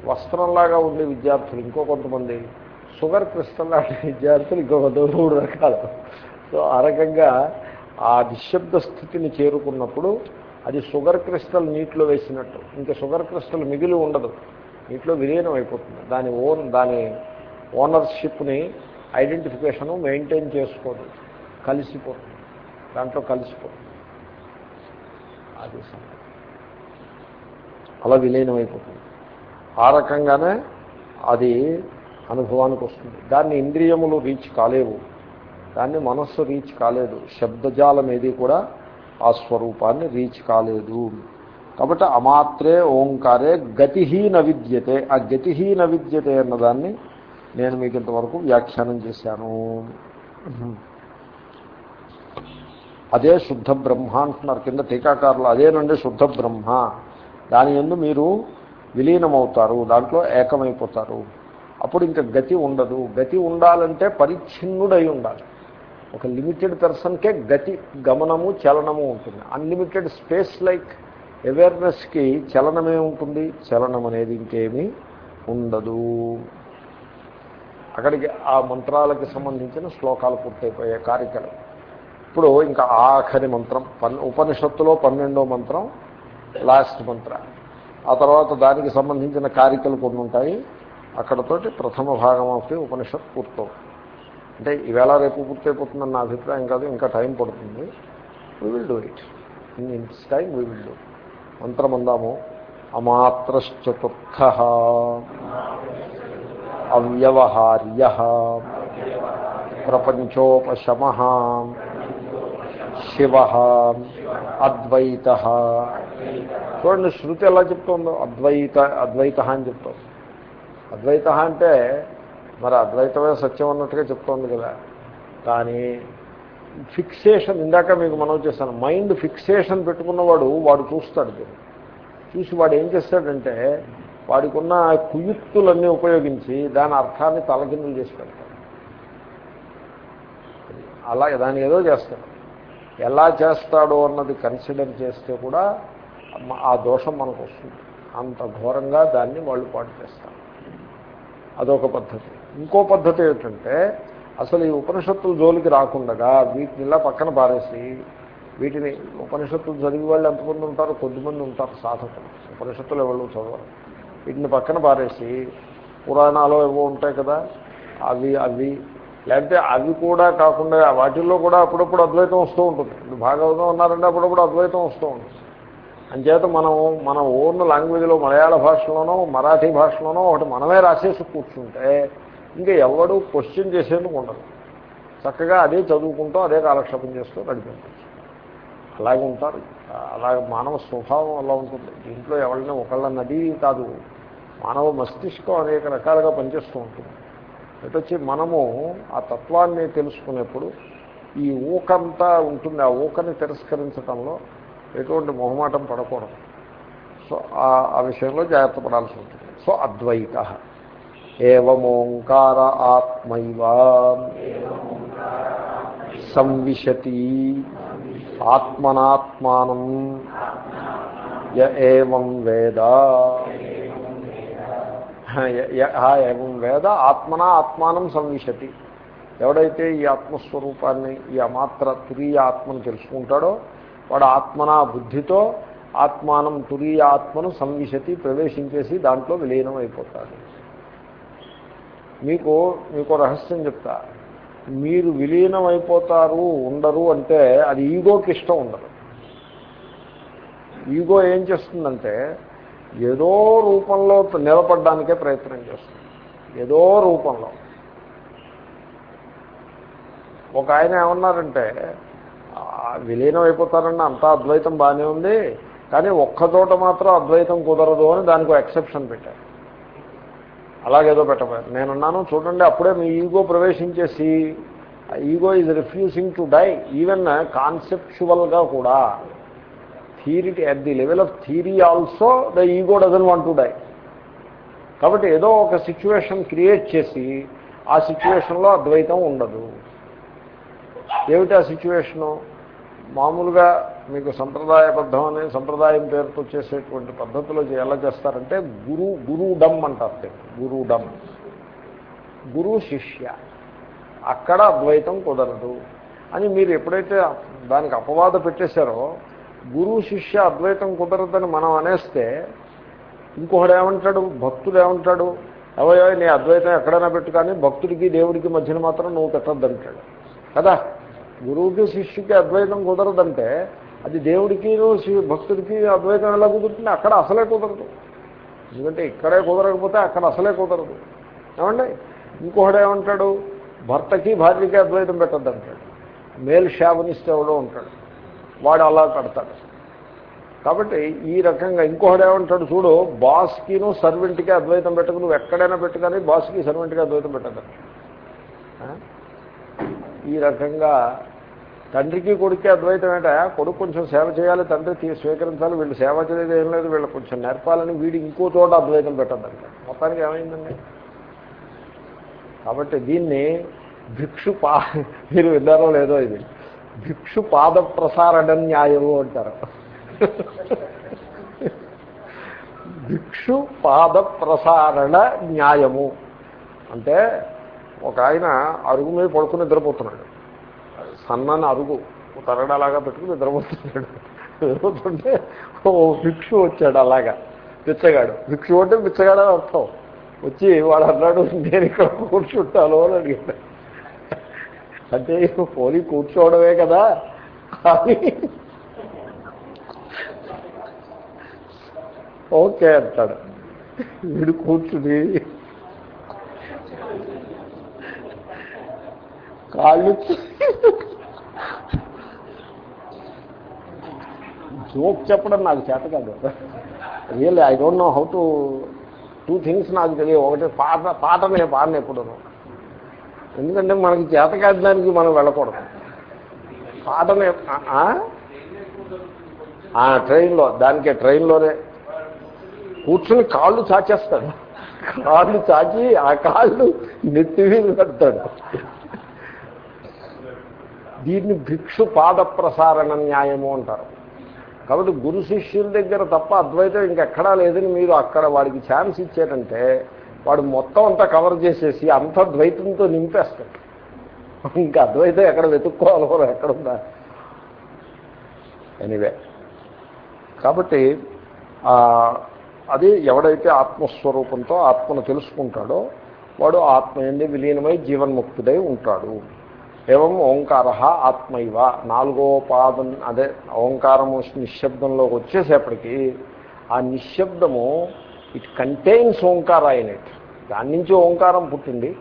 వస్త్రంలాగా ఉండే విద్యార్థులు ఇంకో కొంతమంది షుగర్ క్రిస్టల్ లాంటి విద్యార్థులు ఇంకొక మూడు రకాలు. సో ఆ రకంగా ఆ నిశ్శబ్ద స్థితిని చేరుకున్నప్పుడు అది షుగర్ క్రిస్టల్ నీటిలో వేసినట్టు. ఇంకా షుగర్ క్రిస్టల్ మిగిలి ఉండదు. నీటిలో విలీనం అయిపోతుంది. దాని ఓన్ దాని ఓనర్షిప్ని ఐడెంటిఫికేషను మెయింటైన్ చేసుకోదు. కలిసిపోతుంది. దాంట్లో కలిసిపోతుంది. అది అలా విలీనం అయిపోతుంది. ఆ రకంగానే అది అనుభవానికి వస్తుంది. దాన్ని ఇంద్రియములు రీచ్ కాలేవు. దాన్ని మనస్సు రీచ్ కాలేదు. శబ్దజాలం ఏది కూడా ఆ స్వరూపాన్ని రీచ్ కాలేదు. కాబట్టి అమాత్రే ఓంకారే గతిహీన విద్యతే. ఆ గతిహీన విద్యతే అన్నదాన్ని నేను మీకు ఇంతవరకు వ్యాఖ్యానం చేశాను. అదే శుద్ధ బ్రహ్మ అంటున్నారు. కింద టీకాకారులు అదేనండి శుద్ధ బ్రహ్మ. దాని ఎందు మీరు విలీనమవుతారు. దాంట్లో ఏకమైపోతారు. అప్పుడు ఇంకా గతి ఉండదు. గతి ఉండాలంటే పరిచ్ఛిన్నుడై ఉండాలి. ఒక లిమిటెడ్ పర్సన్కే గతి గమనము చలనము ఉంటుంది. అన్లిమిటెడ్ స్పేస్ లైక్ అవేర్నెస్కి చలనమే ఉంటుంది. చలనం అనేది ఇంకేమీ ఉండదు. అక్కడికి ఆ మంత్రాలకి సంబంధించిన శ్లోకాలు పూర్తయిపోయే కార్యక్రమం. ఇప్పుడు ఇంకా ఆఖరి మంత్రం పన్ ఉపనిషత్తులో పన్నెండో మంత్రం లాస్ట్ మంత్ర. ఆ తర్వాత దానికి సంబంధించిన కారికలు కొన్ని ఉంటాయి. అక్కడతోటి ప్రథమ భాగం ఆఫ్ ఉపనిషత్ పూర్తవుతుంది అంటే ఈవేళ రేపు పూర్తయిపోతుందని నా అభిప్రాయం కాదు ఇంకా టైం పడుతుంది. We will do it in its time we will do మంత్రమందాము అమాత్రశ్చతుర్థ. అవ్యవహార్య. ప్రపంచోపశమ. శివ. అద్వైత. చూడండి శృతి ఎలా చెప్తుందో. అద్వైత అద్వైత అని చెప్తుంది. అద్వైత అంటే మరి అద్వైతమే సత్యం అన్నట్టుగా చెప్తోంది కదా. కానీ ఫిక్సేషన్ ఇందాక మీకు మనం చేస్తాను మైండ్ ఫిక్సేషన్ పెట్టుకున్నవాడు వాడు చూస్తాడు దీన్ని. చూసి వాడు ఏం చేస్తాడంటే వాడికి ఉన్న కుయుక్తులన్నీ ఉపయోగించి దాని అర్థాన్ని తలకిందులు చేసి పెడతాడు. అలా దాన్ని ఏదో చేస్తాడు. ఎలా చేస్తాడో అన్నది కన్సిడర్ చేస్తే కూడా ఆ దోషం మనకు వస్తుంది. అంత ఘోరంగా దాన్ని వాళ్ళు పాటు చేస్తారు. అదొక పద్ధతి. ఇంకో పద్ధతి ఏంటంటే అసలు ఈ ఉపనిషత్తుల జోలికి రాకుండా వీటిని ఇలా పక్కన పారేసి వీటిని ఉపనిషత్తులు చదివి వాళ్ళు ఎంతమంది ఉంటారు కొద్దిమంది ఉంటారు సాధకులు. ఉపనిషత్తులు ఎవరు చదవరు. వీటిని పక్కన పారేసి పురాణాలు ఏవో ఉంటాయి కదా అవి అవి లేకపోతే అవి కూడా కాకుండా వాటిల్లో కూడా అప్పుడప్పుడు అద్వైతం వస్తూ ఉంటుంది. భాగవతం ఉన్నారంటే అప్పుడప్పుడు అద్వైతం వస్తూ ఉంటుంది. అంచేత మనం మన ఓన్ లాంగ్వేజ్లో మలయాళ భాషలోనో మరాఠీ భాషలోనో ఒకటి మనమే రాసేసి కూర్చుంటే ఇంకా ఎవడు క్వశ్చన్ చేసేందుకు ఉండదు చక్కగా అదే చదువుకుంటూ అదే కాలక్షేపం చేస్తూ నడిపించచ్చు అలాగే ఉంటారు. అలాగే మానవ స్వభావం అలా ఉంటుంది. దీంట్లో ఎవరిని ఒకళ్ళ నది కాదు మానవ మస్తిష్కం అనేక రకాలుగా పనిచేస్తూ ఉంటుంది. వచ్చి మనము ఆ తత్వాన్ని తెలుసుకునేప్పుడు ఈ ఊకంతా ఉంటుంది. ఆ ఊకని తిరస్కరించడంలో ఎటువంటి మొహమాటం పడకూడదు. సో ఆ విషయంలో జాగ్రత్త పడాల్సి ఉంటుంది. సో అద్వైత. ఏవమోంకార ఆత్మైవ. సంవిశతి. ఆత్మనాత్మానం. ఏం వేద. ఏం వేద. ఆత్మనా ఆత్మానం సంవిశతి. ఎవడైతే ఈ ఆత్మస్వరూపాన్ని ఈ అమాత్ర తురీయ ఆత్మను తెలుసుకుంటాడో వాడు ఆత్మనా బుద్ధితో ఆత్మానం తురీయ ఆత్మను సంవిశతి ప్రవేశించేసి దాంట్లో విలీనం అయిపోతాడు మీకు మీకు రహస్యం చెప్తా. మీరు విలీనం అయిపోతారు ఉండరు అంటే అది ఈగోకి ఇష్టం ఉండదు. ఈగో ఏం చేస్తుందంటే ఏదో రూపంలో నిలబడడానికే ప్రయత్నం చేస్తుంది. ఏదో రూపంలో. ఒక ఆయన ఏమన్నారంటే విలీనం అయిపోతారన్న అంతా అద్వైతం బాగానే ఉంది. కానీ ఒక్కచోట మాత్రం అద్వైతం కుదరదు అని దానికి ఎక్సెప్షన్ పెట్టారు. అలాగేదో పెట్టబోయారు. నేనున్నాను చూడండి అప్పుడే మీ ego ప్రవేశించేసి ego is refusing to die even కాన్సెప్చువల్గా కూడా theory at the level of theory also the ego doesn't want to die కాబట్టి ఏదో ఒక సిచ్యువేషన్ క్రియేట్ చేసి ఆ సిచ్యువేషన్లో అద్వైతం ఉండదు. ఏమిటి ఆ సిచ్యువేషను మామూలుగా మీకు సంప్రదాయబద్ధమని సంప్రదాయం పేరుతో చేసేటువంటి పద్ధతిలో ఎలా చేస్తారంటే గురు గురుడమ్ అంటారు గురుడమ్ గురు శిష్య. అక్కడ అద్వైతం కుదరదు అని మీరు ఎప్పుడైతే దానికి అపవాద పెట్టేశారో గురు శిష్య అద్వైతం కుదరదని మనం అనేస్తే ఇంకొకడు ఏమంటాడు? భక్తుడు ఏమంటాడు? ఎవయో నీ అద్వైతం ఎక్కడైనా పెట్టు కానీ భక్తుడికి దేవుడికి మధ్యన మాత్రం నువ్వు పెట్టద్దు అంటాడు కదా? గురువుకి శిష్యుకి అద్వైతం కుదరదంటే అది దేవుడికి భక్తుడికి అద్వైతం ఎలా కుదురుతుంది? అక్కడ అసలే కుదరదు. ఎందుకంటే ఇక్కడే కుదరకపోతే అక్కడ అసలే కుదరదు. ఏమండి? ఇంకొకడు ఏమంటాడు? భర్తకి భార్యకి అద్వైతం పెట్టద్దు అంటాడు మేల్ శావనిస్తే ఎవడో ఉంటాడు. వాడు అలా పెడతాడు. కాబట్టి ఈ రకంగా ఇంకొకడు ఏమంటాడు చూడు బాస్కిను సర్వెంట్కి అద్వైతం పెట్టకు. నువ్వు ఎక్కడైనా పెట్టుకని బాస్కి సర్వెంట్కి అద్వైతం పెట్టద్దు ఈ రకంగా తండ్రికి కొడుకే అద్వైతం ఏంటా? కొడుకు కొంచెం సేవ చేయాలి తండ్రి స్వీకరించాలి వీళ్ళు సేవ చేయలేదు ఏం లేదు వీళ్ళు కొంచెం నేర్పాలని వీడు ఇంకో చోట అద్వైతం పెట్టద్దంట. మొత్తానికి ఏమైందండి? కాబట్టి దీన్ని భిక్షు పా మీరు విన్నారో లేదో ఇది. భిక్షు పాద ప్రసారణ న్యాయము అంటారు. భిక్షు పాద ప్రసారణ న్యాయము అంటే ఒక ఆయన అరుగు మీద పడుకుని నిద్రపోతున్నాడు. సన్నాన్ని అరుగు. తరగడలాగా పెట్టుకుని నిద్రపోతున్నాడు. నిద్రపోతుంటే ఓ భిక్షు వచ్చాడు అలాగా. పిచ్చగాడు భిక్షు అంటే పిచ్చగాడు అర్థం. వచ్చి వాడు అన్నాడు నేను ఇక్కడ కూర్చుంటాను అని అడిగాడు. అంటే పోనీ కూర్చోవడమే కదా. అని ఓకే అంటాడు. వీడు కూర్చుని కాళ్ళు జోక్ చెప్పడం నాకు చేత కాదు. Really I don't know how to two things నాకు తెలియదు. ఒకటి పాట పాట నేను పాడను ఎప్పుడు ఎందుకంటే మనకి చేత కాదానికి మనం వెళ్ళకూడదు. పాటనే ట్రైన్లో దానికే ట్రైన్లోనే. కూర్చుని కాళ్ళు చాచేస్తాడు. కాళ్ళు చాచి ఆ కాళ్ళు నెత్తి మీద పెడతాడు. దీన్ని భిక్షు పాద ప్రసారణ న్యాయము అంటారు. కాబట్టి గురు శిష్యుల దగ్గర తప్ప అద్వైతం ఇంకెక్కడా లేదని మీరు అక్కడ వాడికి ఛాన్స్ ఇచ్చారంటే వాడు మొత్తం అంతా కవర్ చేసేసి అంత ద్వైతంతో నింపేస్తాడు. ఇంకా అద్వైతం ఎక్కడ వెతుక్కోవాలో ఎక్కడుందా? ఎనీవే కాబట్టి అది ఎవడైతే ఆత్మస్వరూపంతో ఆత్మను తెలుసుకుంటాడో వాడు ఆత్మ ఎందు విలీనమై జీవన్ముక్తుడై ఉంటాడు. ఏవం ఓంకార ఆత్మైవ నాలుగో పాదం అదే ఓంకారము నిశ్శబ్దంలోకి వచ్చేసేపటికి ఆ నిశ్శబ్దము ఇట్ కంటైన్స్ ఓంకార అయిన ఇట్ దాని నుంచి ఓంకారం పుట్టింది.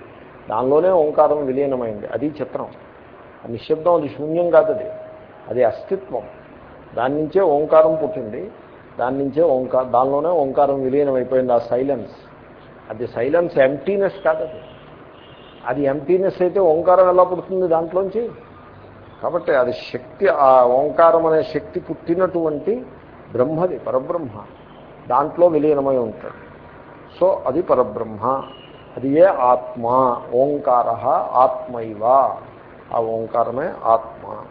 దానిలోనే ఓంకారం విలీనమైంది. అది చిత్రం. ఆ నిశ్శబ్దం అది శూన్యం కాదు అది. అది అస్తిత్వం. దాని నుంచే ఓంకారం పుట్టింది. దాని నుంచే ఓంకార దానిలోనే ఓంకారం విలీనమైపోయింది ఆ సైలెన్స్ అది సైలెన్స్ ఎంటీనెస్ కాదు అది ఎంటీనెస్ అయితే ఓంకారం ఎలా పుడుతుంది దాంట్లోంచి? కాబట్టి అది శక్తి ఆ ఓంకారం అనే శక్తి పుట్టినటువంటి బ్రహ్మది పరబ్రహ్మ. దాంట్లో విలీనమై ఉంటాడు. సో అది పరబ్రహ్మ. అది ఏ ఆత్మ? ఓంకార ఆత్మైవ. ఆ ఓంకారమే ఆత్మ.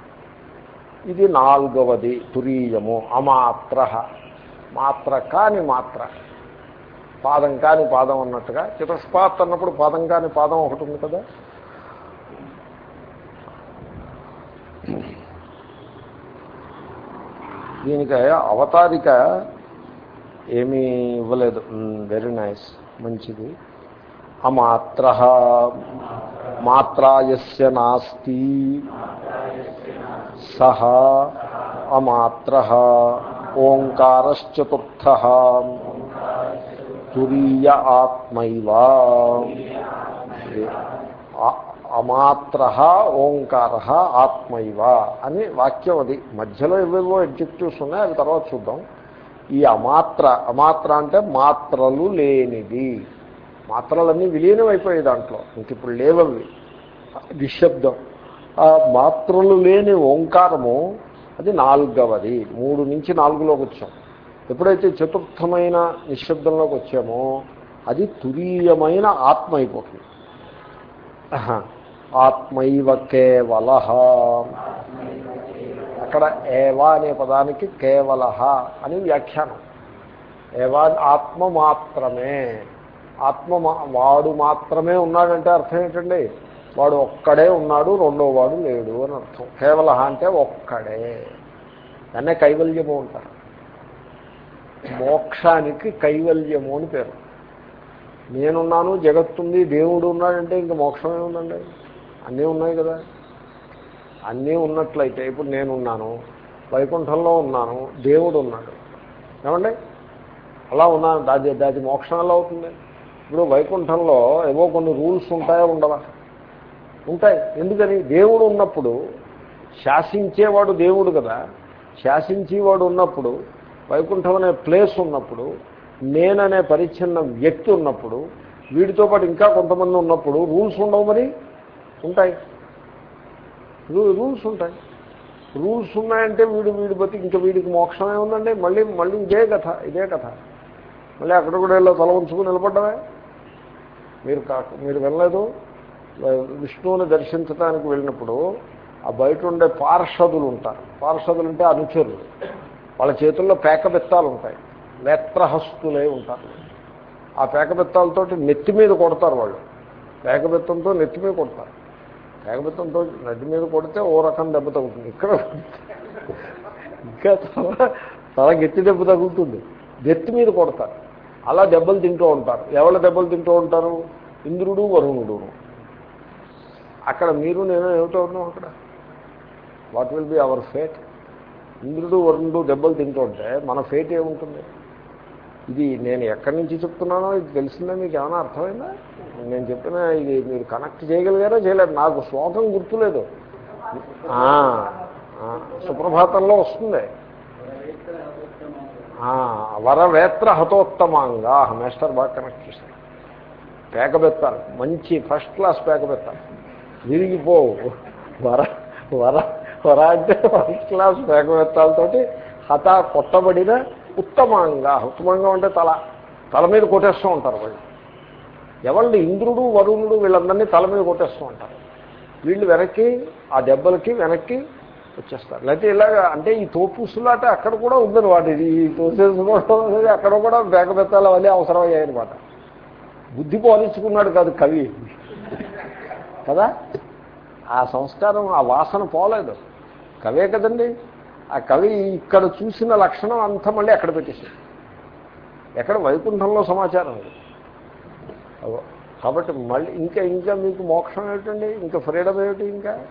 ఇది నాలుగవది తురీయము అమాత్ర. మాత్ర కాని మాత్ర. పాదం కాని పాదం అన్నట్టుగా చతుష్పాత్ అన్నప్పుడు పాదం కాని పాదం ఒకటి ఉంది కదా? దీనికి అవతారిక ఏమీ ఇవ్వలేదు. వెరీ నైస్ మంచిది. అమాత్ర మాత్రాయస్య నాస్తి. సహ అమాత్ర ఓంకారశ్చతుర్థ. తురీయ ఆత్మైవా అమాత్ర ఓంకార ఆత్మైవ అని వాక్యం అది. మధ్యలో ఏవేవో ఎడ్జెక్టివ్స్ ఉన్నాయి అవి తర్వాత చూద్దాం. ఈ అమాత్ర అమాత్ర అంటే మాత్రలు లేనిది. మాత్రలన్నీ విలీనం అయిపోయాయి దాంట్లో. ఇంక ఇప్పుడు లేవవి. నిశ్శబ్దం. మాత్రలు లేని ఓంకారము అది నాలుగవది. మూడు నుంచి నాలుగులోకి వచ్చాం. ఎప్పుడైతే చతుర్థమైన నిశ్శబ్దంలోకి వచ్చామో అది తురీయమైన ఆత్మ అయిపోతుంది. ఆత్మైవ కేవల. అక్కడ ఏవా అనే పదానికి కేవల అని వ్యాఖ్యానం. ఏవా ఆత్మ మాత్రమే. ఆత్మ వాడు మాత్రమే ఉన్నాడంటే అర్థం ఏంటండి? వాడు ఒక్కడే ఉన్నాడు రెండో వాడు లేడు అని అర్థం. కేవల అంటే ఒక్కడే. దాన్నే కైవల్యము ఉంటారు మోక్షానికి కైవల్యము అని పేరు. నేనున్నాను జగత్తుంది దేవుడు ఉన్నాడంటే ఇంక మోక్షం ఏముందండి అన్నీ ఉన్నాయి కదా. అన్నీ ఉన్నట్లయితే ఇప్పుడు నేనున్నాను వైకుంఠంలో ఉన్నాను దేవుడు ఉన్నాడు. ఏమండి? అలా ఉన్నాను దాది దాది మోక్షం ఎలా అవుతుంది? ఇప్పుడు వైకుంఠంలో ఏవో కొన్ని రూల్స్ ఉంటాయో ఉండవా? ఉంటాయి. ఎందుకని? దేవుడు ఉన్నప్పుడు శాసించేవాడు దేవుడు కదా. శాసించేవాడు ఉన్నప్పుడు వైకుంఠం అనే ప్లేస్ ఉన్నప్పుడు నేననే పరిచ్ఛిన్న వ్యక్తి ఉన్నప్పుడు వీడితో పాటు ఇంకా కొంతమంది ఉన్నప్పుడు రూల్స్ ఉండవు మరి? ఉంటాయి. రూల్స్ ఉంటాయి. రూల్స్ ఉన్నాయంటే వీడు వీడి బతి ఇంకా వీడికి మోక్షమే ఉందండి. మళ్ళీ మళ్ళీ ఇదే కథ ఇదే కథ. మళ్ళీ అక్కడ కూడా వెళ్ళి తల ఉంచుకుని నిలబడ్డమే. మీరు కాక మీరు వెళ్ళలేదు విష్ణువుని దర్శించడానికి వెళ్ళినప్పుడు ఆ బయట ఉండే పార్షదులు ఉంటారు. పార్షదులు అంటే అనుచరులు. వాళ్ళ చేతుల్లో పేకబెత్తాలు ఉంటాయి. నేత్రహస్తులై ఉంటారు. ఆ పేకబెత్తాలతో నెత్తి మీద కొడతారు వాళ్ళు. పేకబెత్తంతో నెత్తి మీద కొడతారు. పేకబెత్తంతో నెత్తి మీద కొడితే ఓ రకం దెబ్బ తగ్గుతుంది ఇక్కడ ఇంకా చాలా తల గెత్తి దెబ్బ తగులుతుంది. నెత్తి మీద కొడతారు. అలా దెబ్బలు తింటూ ఉంటారు. ఎవరి దెబ్బలు తింటూ ఉంటారు? ఇంద్రుడు వరుణుడు. అక్కడ మీరు నేను ఏమిటో ఉన్నాం అక్కడ? What will be our fate ఇంద్రుడు వరుణుడు దెబ్బలు తింటుంటే మన ఫేట్ ఏముంటుంది? ఇది నేను ఎక్కడి నుంచి చెప్తున్నానో ఇది తెలిసిందా మీకు? ఏమైనా అర్థమైందా? నేను చెప్పిన ఇది మీరు కనెక్ట్ చేయగలిగారా? చేయలేదు. నాకు శ్లోకం గుర్తులేదు. సుప్రభాతంలో వస్తుంది. వరవేత్ర హతోత్తమాంగా మేస్టర్ బాగా కనెక్ట్ చేశారు. పేకబెత్తారు. మంచి ఫస్ట్ క్లాస్ పేకబెత్తారు. విరిగిపోవు. వర వర వర అంటే ఫస్ట్ క్లాస్ వేగవేత్తాలతోటి హత కొట్టబడిన ఉత్తమంగా. ఉత్తమంగా అంటే తల. తల మీద కొట్టేస్తూ ఉంటారు వాళ్ళు. ఎవరిని ఇంద్రుడు వరుణుడు వీళ్ళందరినీ తల మీద కొట్టేస్తూ ఉంటారు. వీళ్ళు వెనక్కి ఆ దెబ్బలకి వెనక్కి వచ్చేస్తారు. లేకపోతే ఇలాగ అంటే ఈ తోపుసులాట అక్కడ కూడా ఉందని వాటి ఈ తోసేసుకోవడం అనేది అక్కడ కూడా బేకబెత్తాలి వల్లే అవసరమయ్యాయన్నమాట. బుద్ధి పోలించుకున్నాడు కాదు కవి. కదా? ఆ సంస్కారం ఆ వాసన పోలేదు. కవే కదండి? ఆ కవి ఇక్కడ చూసిన లక్షణం అంతా మళ్ళీ అక్కడ పెట్టేసాడు ఎక్కడ వైకుంఠంలో సమాచారం అది. కాబట్టి మళ్ళీ ఇంకా ఇంకా మీకు మోక్షం ఏమిటండి? ఇంకా ఫ్రీడమ్ ఏమిటి ఇంకా?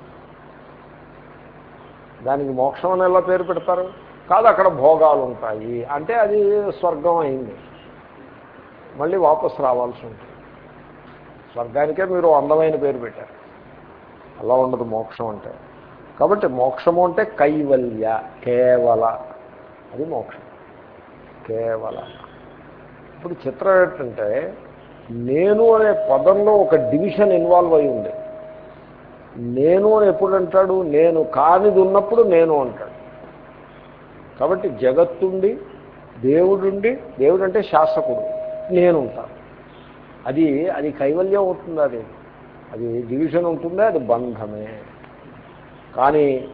దానికి మోక్షం అని ఎలా పేరు పెడతారు? కాదు అక్కడ భోగాలు ఉంటాయి. అంటే అది స్వర్గం అయింది. మళ్ళీ వాపసు రావాల్సి ఉంటుంది. స్వర్గానికే మీరు అందమైన పేరు పెట్టారు. అలా ఉండదు మోక్షం అంటే. కాబట్టి మోక్షము అంటే కైవల్య కేవల. అది మోక్షం. కేవల. ఇప్పుడు చిత్రం ఏంటంటే నేను అనే పదంలో ఒక డివిజన్ ఇన్వాల్వ్ అయి ఉంది. నేను అని ఎప్పుడు అంటాడు? నేను కానిది ఉన్నప్పుడు నేను అంటాడు. కాబట్టి జగత్తుండి దేవుడుండి దేవుడు అంటే శాసకుడు నేను ఉంటాను. అది అది కైవల్యం అవుతుంది అది. అది డివిజన్ ఉంటుందే? అది బంధమే. కానీ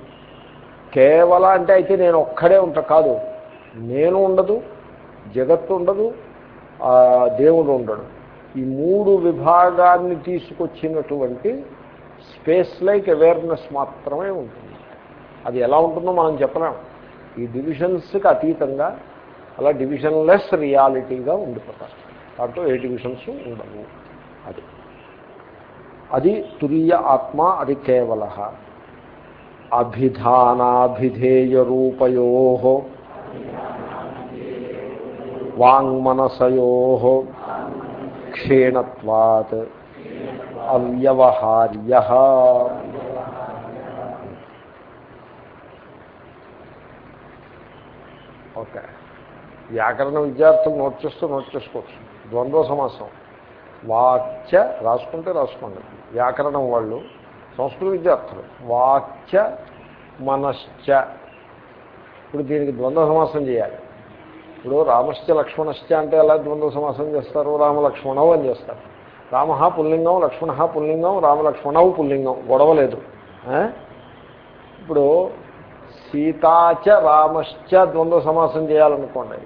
కేవల అంటే అయితే నేను ఒక్కడే ఉంటా కాదు. నేను ఉండదు జగత్తు ఉండదు దేవుడు ఉండడు. ఈ మూడు విభాగాన్ని తీసుకొచ్చినటువంటి స్పేస్ లైక్ అవేర్నెస్ మాత్రమే ఉంటుంది. అది ఎలా ఉంటుందో మనం చెప్పలేము ఈ డివిజన్స్కి అతీతంగా అలా డివిజన్లెస్ రియాలిటీగా ఉండిపోతారు దాంట్లో ఏ డివిజన్స్ ఉండవు. అది. అది తుల్య ఆత్మ అది కేవల అభిధానాభిధేయరూపయో వాంగ్మనసయో క్షీణత్వాత్ అవ్యవహార్య ఓకే. వ్యాకరణ విద్యార్థులు నోట్ చేస్తూ నోట్ చేసుకోవచ్చు. ద్వంద్వ సమాసం. వాచ్య రాసుకుంటే రాసుకోండి. వ్యాకరణం వాళ్ళు సంస్కృత విద్యార్థులు వాక్య మనశ్చ. ఇప్పుడు దీనికి ద్వంద్వ సమాసం చేయాలి. ఇప్పుడు రామశ్చ లక్ష్మణశ్చ అంటే ఎలా ద్వంద్వ సమాసం చేస్తారు? రామలక్ష్మణవు అని చేస్తారు. రామ పుల్లింగం లక్ష్మణ పుల్లింగం రామలక్ష్మణవు పుల్లింగం. గొడవ లేదు. ఇప్పుడు సీతాచ రామశ్చ ద్వంద్వ సమాసం చేయాలనుకోండి.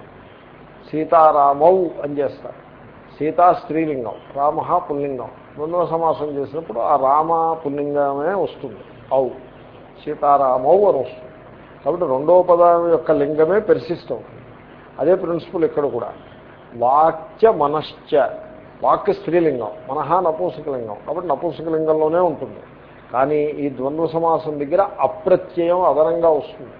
సీతారామవు అని చేస్తారు. సీతా స్త్రీలింగం రామ పుల్లింగం. ద్వంద్వ సమాసం చేసినప్పుడు ఆ రామ పుల్లింగమే వస్తుంది. అవు సీతారామవు అని వస్తుంది. కాబట్టి రెండవ పదం యొక్క లింగమే పెర్సిస్ట్ అవుతుంది. అదే ప్రిన్సిపల్ ఇక్కడ కూడా. వాక్య మనశ్చ. వాక్య స్త్రీలింగం. మనహ నపూంసకలింగం. కాబట్టి నపూంసకలింగంలోనే ఉంటుంది. కానీ ఈ ద్వంద్వ సమాసం దగ్గర అప్రత్యయం అదనంగా వస్తుంది.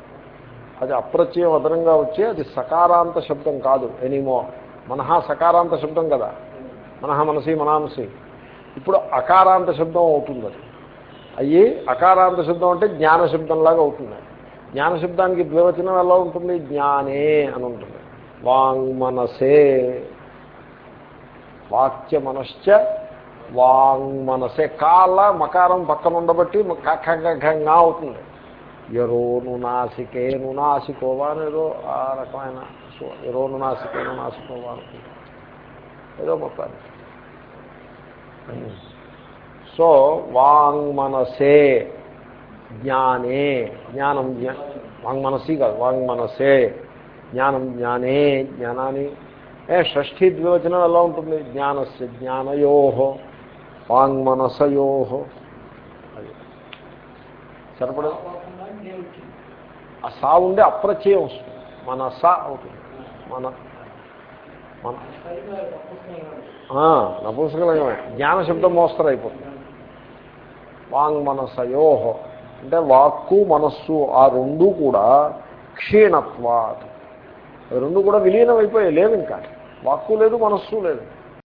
అది అప్రత్యయం అదనంగా వచ్చి అది సకారాంత శబ్దం కాదు ఎనీమో మనహా సకారాంత శబ్దం కదా. మనహ మనసి మనాంసి ఇప్పుడు అకారాంత శబ్దం అవుతుంది అది. అయ్యి అకారాంత శబ్దం అంటే జ్ఞాన శబ్దంలాగా అవుతుంది. జ్ఞాన శబ్దానికి ద్వివచనం ఎలా ఉంటుంది? జ్ఞానే అని ఉంటుంది. వాంగ్మనసే వాక్య మనశ్చ వాంగ్మనసే కాళ్ళ మకారం పక్కన ఉండబట్టి కఖంగా అవుతుంది. ఎరోను నాసికేను నాసికోవా ఏదో ఆ రకమైన సో- ఎరోను నాసికేను నాసికోవా ఏదో మొత్తానికి. సో వాంగ్మనసే జ్ఞానే జ్ఞానం జ్ఞా వాంగ్మనసి కాదు వాంగ్మనసే జ్ఞానం జ్ఞానే జ్ఞానాన్ని ఏ షష్ఠీ ద్వివచనం ఎలా ఉంటుంది? జ్ఞానస్య జ్ఞానయో వాంగ్మనసయో అది. సరిపడదు ఆ సా ఉండే అప్రచయం వస్తుంది. మనస అవుతుంది. మన మన నపుంసకలింగమే. జ్ఞాన శబ్దం మోస్తరు అయిపోతుంది వాంగ్ మనసయోహో అంటే వాక్కు మనస్సు ఆ రెండు కూడా క్షీణత్వాత్. రెండు కూడా విలీనం అయిపోయాయి లేవు ఇంకా వాక్కు లేదు మనస్సు లేదు.